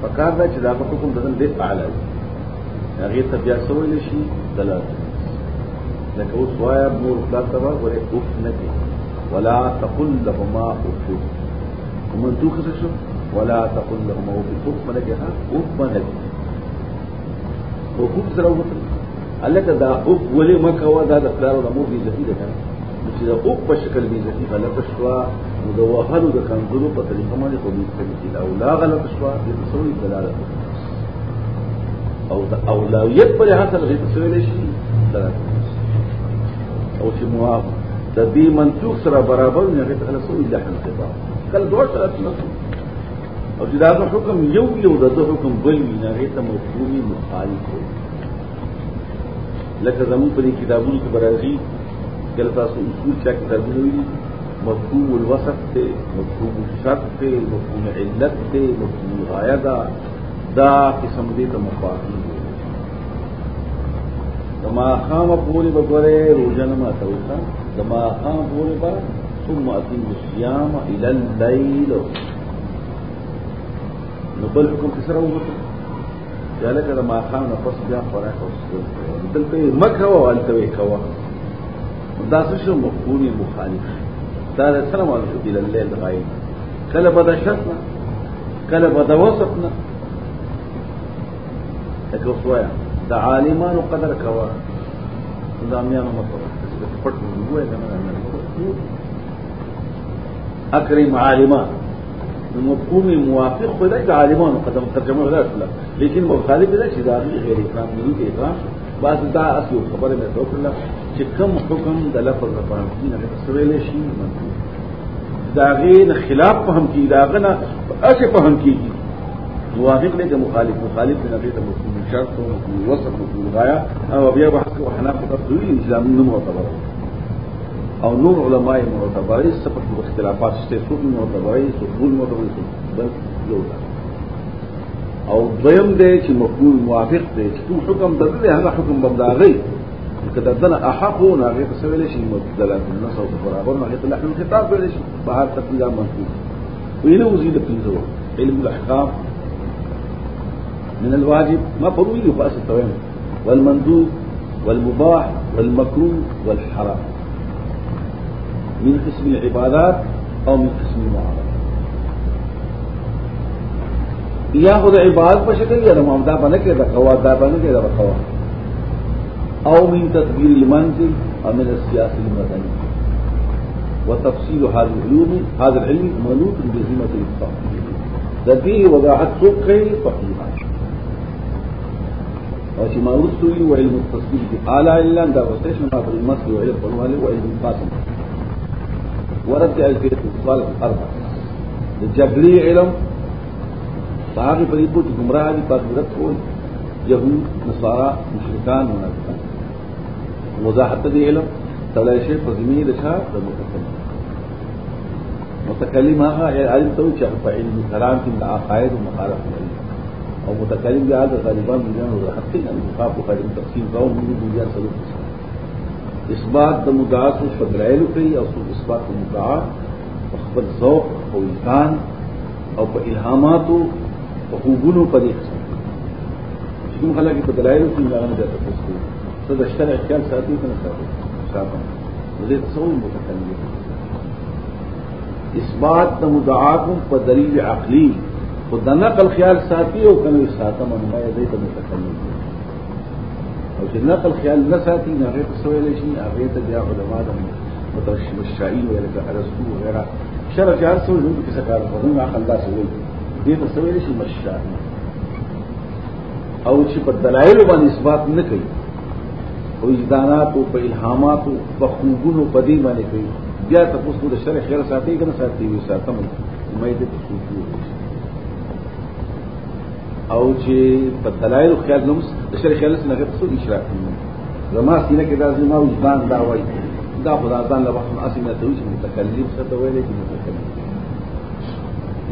فکار دا چې داغه حکم د دې اعلی هغه ته بیا سوال شي دلالت لکه اوس وایا مور پلار ته وره اوف نه ولا تقل لهما اوف ومنطق څه شو ولا تقل لهما اوف اوف منګه اوف أو خوب سره وته الکه دا اوف ولې مکه وا دا د پلار د مور بي ذاتي ده کنه چې دا اوف په شکل بي ذاتي غلط شوا نو د وهلو د کنزلو په طریقه باندې خو دې کوي لا. غلط شوا د تصویر دلالت أو د اولویت پر حاصل غي تصویر شي أو چې موافق د دې منطوق برابر نه ته سوې لحن خطاب کله دوه سره او چې دا حکم یو یو د حکم بل وي نه ته مفهومي مخالف وي لکه زمون په کتابونو کې برازي کله تاسو اصول چا کتابونه وي مفهوم الوصف ته مفهوم الشرط ته مفهوم علت ته مفهوم الغایه دا دا قسم دې ته مفاهیم دما خام پوری بګوره روزانه ما توخه دما خام پوری با ثم أتم الصيام إلى الليل. نو بل حکم کې سره وته چې لکه د ماخام نه پس بیا خوراک أو سکول دلته مکه أو أنت وی کوا دا څه شو مفهومي مخالف. دا سره مال شو بل الليل غایب کله بد شرطنا. کله بد وصفنا لکه وسوایا د عالمانو قدر کوا دا میانو مطلب چې پټ وګورئ کنه اکرم عالمان مفهوم موافق خدای د عالمانو قدم ترجمة ولا کړل لیکن مخالف ده چې دا غیر اسلام نه دی اقرام بعض دا أصل خبره مې وکړه چې کوم حکم د لفظ لپاره نه تسویل شي دا غیر خلاف فهم کی دا غنه اشه فهم کیږي موافق نه مخالف. مخالف نه دی مفهوم شرط أو مفهوم وصف مفهوم غایا أو بیا بحث أو حناف تقدوی اسلام نه معتبر أو نور علماء معتبري سپک اختلافات شته څوک معتبري څوک بل بل یو أو دویم دی چې مقبول موافق دی چې کوم حکم د دې هغه بمداغي کله دنه احق أو هغه څه ویل شي مدلل النص أو برابر هغه ته لحن خطاب ویل شي تقدیر منصوب ویلو وزيد پنځو علم الاحکام من الواجب ما فروي له التوام والمندوب والمباح والمكروه والحرام. من قسم العبادات أو من قسم المعاملات یا خود عبادت په شکل یا د معاملات باندې کې د قوا دا باندې کې د قوا أو من تدبير المنزل أو من السياسة المدني وتفصيل هذه العلوم هذا العلم منوط بذمة الفقيه د دې وضاحت څوک فقيه أو چې ما وستوي وعلم التصديق اعلى الا دا وستشن ما في المسل وعلم وعلم القاسم. ورد الفية الصالح الأربع الجبري علم په ګمراه دي په ورته ټول يهود نصارى مشرکان منافقان. وضاحت دې علم تلای شي په زمینه د شاه د متکلم متکلم هغه علم ته چې په علم کلام کې د عقاید أو مخالف أو بیا د غالبان بیان أو حق نه مخاف علم تقسیم قوم من دنیا سلوک اس بات دمداس اس پر گریل گئی اور اس بات دمداس اس پر ذوق و امکان اور پر الحامات و حقوقوں حسن ایک سن حالانکہ بدلائل کی جانا جا سکتا اس کو۔ سر اشتر اختیار ساتھی کو نہیں چاہتا ہوں مجھے سو متقل اس بات نمودعات پر دلیل عقلی۔ خدا نقل خیال ساتھی اور کن ساتم انہیں دے تو متقل نہیں او چې نقل خیال نه ساتي نه هغه څه ویل شي هغه ته بیا علماء د متشائعين ویل کا ارسطو وغیرہ شرع جار سو نو کیسه کار کوي نه عقل دا سوي دې ته څه ویل شي؟ مشائعين او چې په دلایل باندې اثبات نه کوي او اجدانات او په الهامات او په خوبونو په دې باندې کوي. بیا تاسو د شرع خیر ساتي کنه ساتي وي ساتم مې دې سوچو أو چې په دلایل خیال نوم د شرع خیال څخه نه څه اشراف زما سینه کې دا زما وجدان دا وایي دا خدا ځان له وخت اصلي نه ته چې متکلم څه ته ویل چې متکلم.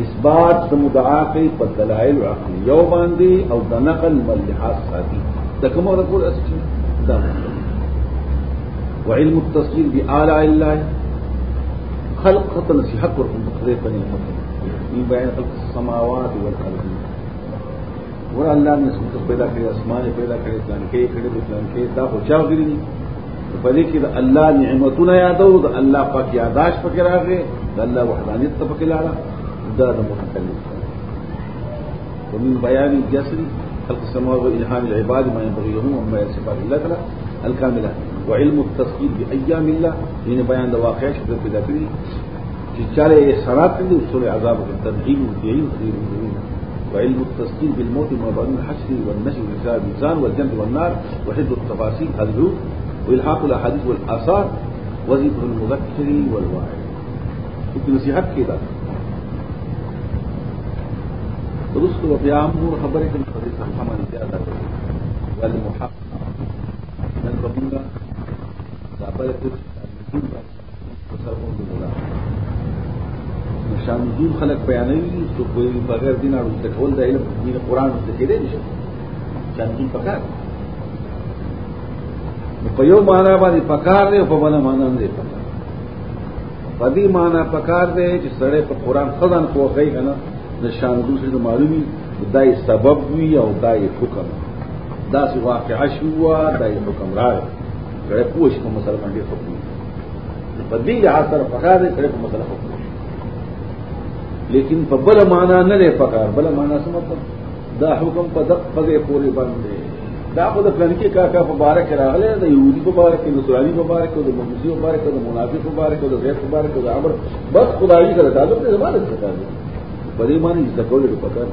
اثبات د مدعا کوي په دلایل عقلیو باندې أو د نقل ملحاظ ساتي. د کوم پورې اسی دا وعلم التصوير بآلاء الله. خلق خطا نصيحت ورکوم د خدای په نعمت من بیان خلق السماوات والارض. ور الله نے سمت پیدا کړی اسمان پیدا کړی پلان کې کړی پلان کې دا خو چا غړي دي په دې کې د الله نعمتونه یادو د الله پاک یاداش پکې راغی د الله وحدانیت ته پکې لاړه دا د متکلم ومن بيان الجسر خلق السماوات والإلهام العباد ما ينبغي لهم وما يصفات الله تعالى الكاملة وعلم التسخير بأيام الله لأن بيان الواقع شكرا في ذاته چې چاله احسانات کړي أو عذاب أو تنعیم أو دعین وعلم التسخير بالموت بعد الحشر والنشر والحساب الميزان والجنة والنار وحفظ التفاصيل. هذه وإلحاق الأحاديث والآثار وظيفة المذكر والواعظ. في نصيحت كده رسل وبيا امور خبرك من حديث محمد زيادة والمحقق من ربنا زابلت النزول وسرهم بالله نشان نزول خلق بیانوي څوک بغیر دین اړو څه کول د علم دین قران څه کېدې نشي شان نزول پکار. په یو معنا باندې پکار دی په بل معنا نه دی پکار. په دې معنا پکار دی چې سړی په قران خدان کوی کنه نشان دوسری د معلومي دای سبب وی او دای حکم. دا سی واقعا شو دای حکم راغی سړی پوښ په مسله باندې حکم په دې اثر پکار دی په مسله حکم لیکن په بل معنا نه لري پکار. بل معنا څه مطلب؟ دا حکم په دغه په پوری باندې. دا خو د فلانکی کاکا مبارک راغله د یهودي مبارک د نصرانی مبارک د مجوسی مبارک د منافق مبارک د غیر مبارک د امر. بس خدایي سره تعلق دې زمانه سره تعلق په دې معنی چې کول دې پکار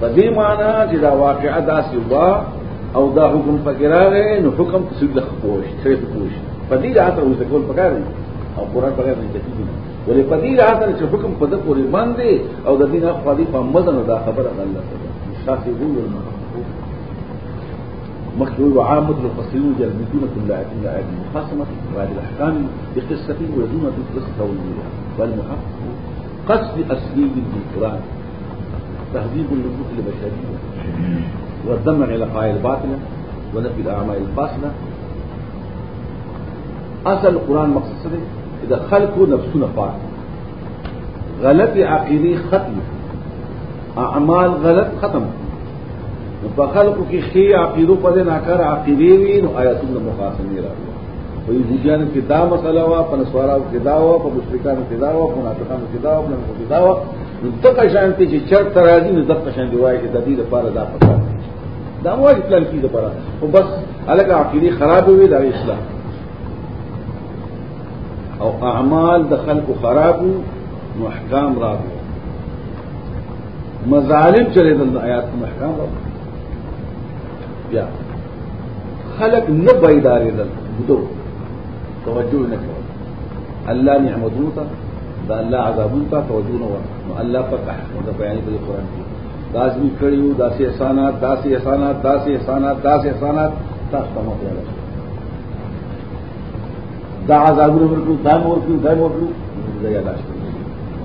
په دې معنی چې دا واقعا دا سوا او دا حکم پکې راغی نو حکم څه د خپوش سره خپوش په دې راته وځ کول پکار او قرآن پکار نه کېږي ولې په دې راته چې حکم په دې پورې باندې أو د دې نه خو دې په مزه دا خبره الله تعالی شاته وګورئ مخلوق وعامة المفسرين يلمسون كل آية إلا آية مخاصمة وهذه الأحكام بقصة ويدون قصة وجودها والمحقق قصد أسليب القرآن. تهذيب النفوس البشرية والدمع إلى قائل الباطلة ونفي الأعمال الفاصلة أصل القرآن مقصد إذا خلقوا نفسنا فاعل غلط عقيدي ختم أعمال غلط ختم په خلقو کې خي عقیدو په دې ناکار عقیدې وي نو آیاتونه مخاصمه راغلي. په یوهودیانو کې دا مسله وا په نسوارو کې دا وا په مشرکانو کې دا وا په منافقانو کې دا وا په منافقانو کې دا وا نو دغه شانتي چې چرته راځي نو دغه شان دی وایي چې د دې لپاره دا پکار دا وایي پلان کې لپاره او بس الګ عقیدې خراب وي دا اصلاح او اعمال دخل کو خراب ہوں محکام راب ہو۔ مظالم چلے دل آیات کو محکام راب یا خلق نہ دارے دل۔ دو، توجہ نہ کرو۔ اللہ نے حمدوں تھا دا اللہ آزاد کا توجہ نہ ہوا اللہ پر کہا مطلب بیان کے قرآن کی۔ داس بھی کھڑی ہوں داسی احسانات داسی احسانات داسی احسانات داس احسانات تاس کا مطلب دا عذابونه ورکړو دا ورکړو دا ورکړو. دا یاداش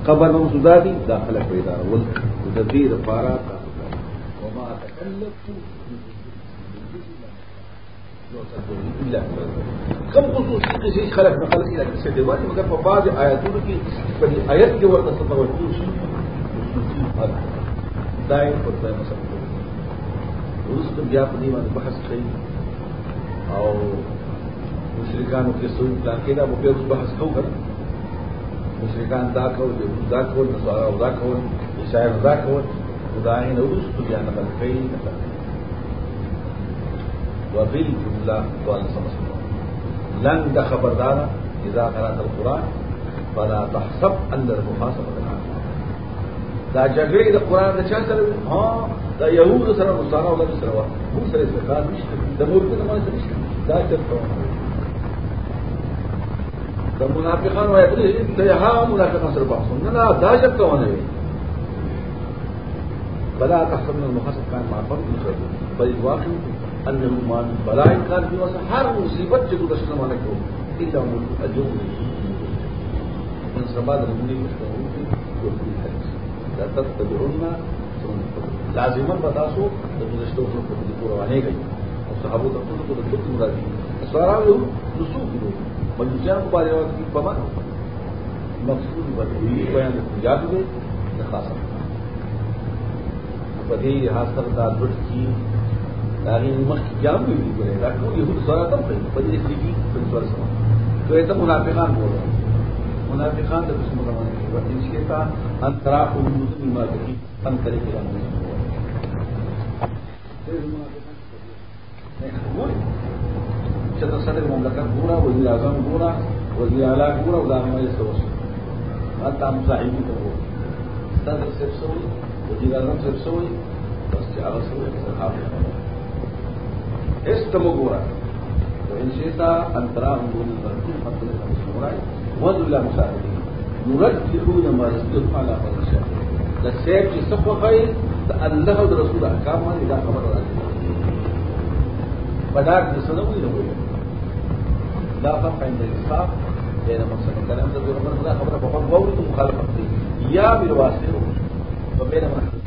قبر نو سودا دي داخله پیدا ول د دې لپاره وما تکلفت کم خصوصي قصې خلق نه خلق الى قصې دی وایي مګر په بعض آیاتونو کې په آیت کې ورته څه توجه شي دای په ځای مثلا ورسته بیا په دې باندې بحث کوي او مشرکانو کې څو پلان کې دا په بحث کوو کړ مشرکان دا کول دا کول نصارا دا کول شاعر دا کول. خدای نه ورسته بیا نه کوي وبالجملة سؤال سمسكم لن ده خبردار إذا قرأت القرآن فلا تحسب أن المحاسبة العامة. دا جګړې د قرآن د چا سره ها دا يهود سره أو د سره مو سره استقامت نشته. د مال سره نشته. دا چرته د منافقانو وایي ته ها منافقان سره بحث نه نه دا چرته ونه وي بلا تحسب ان المحاسب كان مع فرض بل الواقع انه ما من بلاء كان في وسط هر مصیبت چې د شنه کو الا ملک اجر من سبا د دې مشتهور لا تتبعون لازما به تاسو د گذشتو خلکو په دې روانه کوي أو صحابه ته ټول ټول مرادي سوارا یو رسول دي بلوچستان کو بارے وقت کی بمن مقصود بدلی بیان پنجاب میں خاصا بدی خاص کر دا دټ کی داغه مخ جام وی ګره دا ټول یوه سره تم کوي په دې کې دي په څور سره نو ایت منافقان بوله منافقان د بسم الله باندې په دې کې تا ان ترا او مسلم ما کوي ان کرے کې راځي چې د صدر مملکت ګورا وزیر اعظم ګورا وزیر اعلی ګورا او د عامه سوس حتی مصاحبي ته وو صدر صاحب سوي وزیر اعظم صاحب سوي بس چې هغه سوي صحابه استم ګورا وإن شئت أن تراهم دون البركين فقل لهم سورة وذل الله مساعدين يرجحون ما يصدق على هذا الشيء د سیب چې سخوخی د الله او د رسول احکام باندې دا خبره راځي پدار د سنوي نه وي لا فرق عند الإصحاب بين مقصد الكلام ده دون من خبر فقط غوري مخالفة يا بالواسطة وبين من